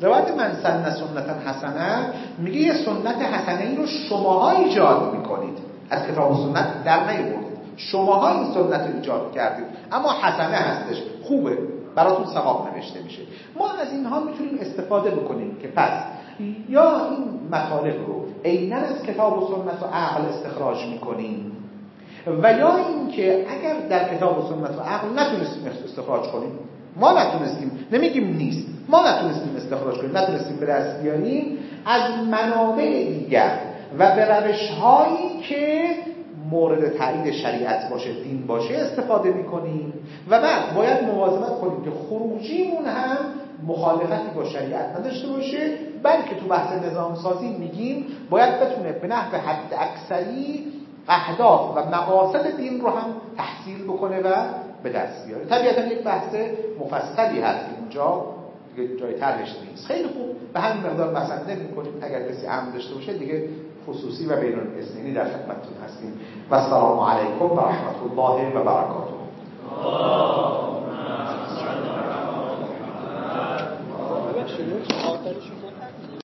روایت من سن سنتا حسنه میگه یه سنت حسنه این رو شماها ایجاد می‌کنید. از کتاب و سنت در نیوردید شماها این سنت رو ایجاد کردید. اما حسنه هستش. خوبه. براتون ثواب نوشته میشه. ما از اینها می‌تونیم استفاده بکنیم که پس یا این مطالب رو عینا از کتاب و سنت و عقل استخراج می‌کنیم و یا اینکه اگر در کتاب و سنت و عقل نتونستیم استخراج کنیم ما نتونستیم. نمیگیم نیست. ما نتونستیم استخراج کنیم. نتونستیم به دست بیاریم. از منابع دیگر و به روش هایی که مورد تایید شریعت باشه دین باشه استفاده می‌کنیم. و بعد باید مواظبت کنیم که خروجیمون هم مخالفتی با شریعت نداشته باشه. بلکه تو بحث نظام سازی میگیم باید بتونه به نحو حد اکثری اهداف و مقاصد دین رو هم تحصیل بکنه و به دست بیاره. طبیعتا یک بحث مفصلی هست اینجا جای طرحش نیست. خیلی خوب. به همین مقدار بسنده می‌کنیم اگر کسی هم داشته باشه دیگه خصوصی و بین الاسمینی در خدمتتون هستیم. و السلام علیکم و رحمت. الله و برکاته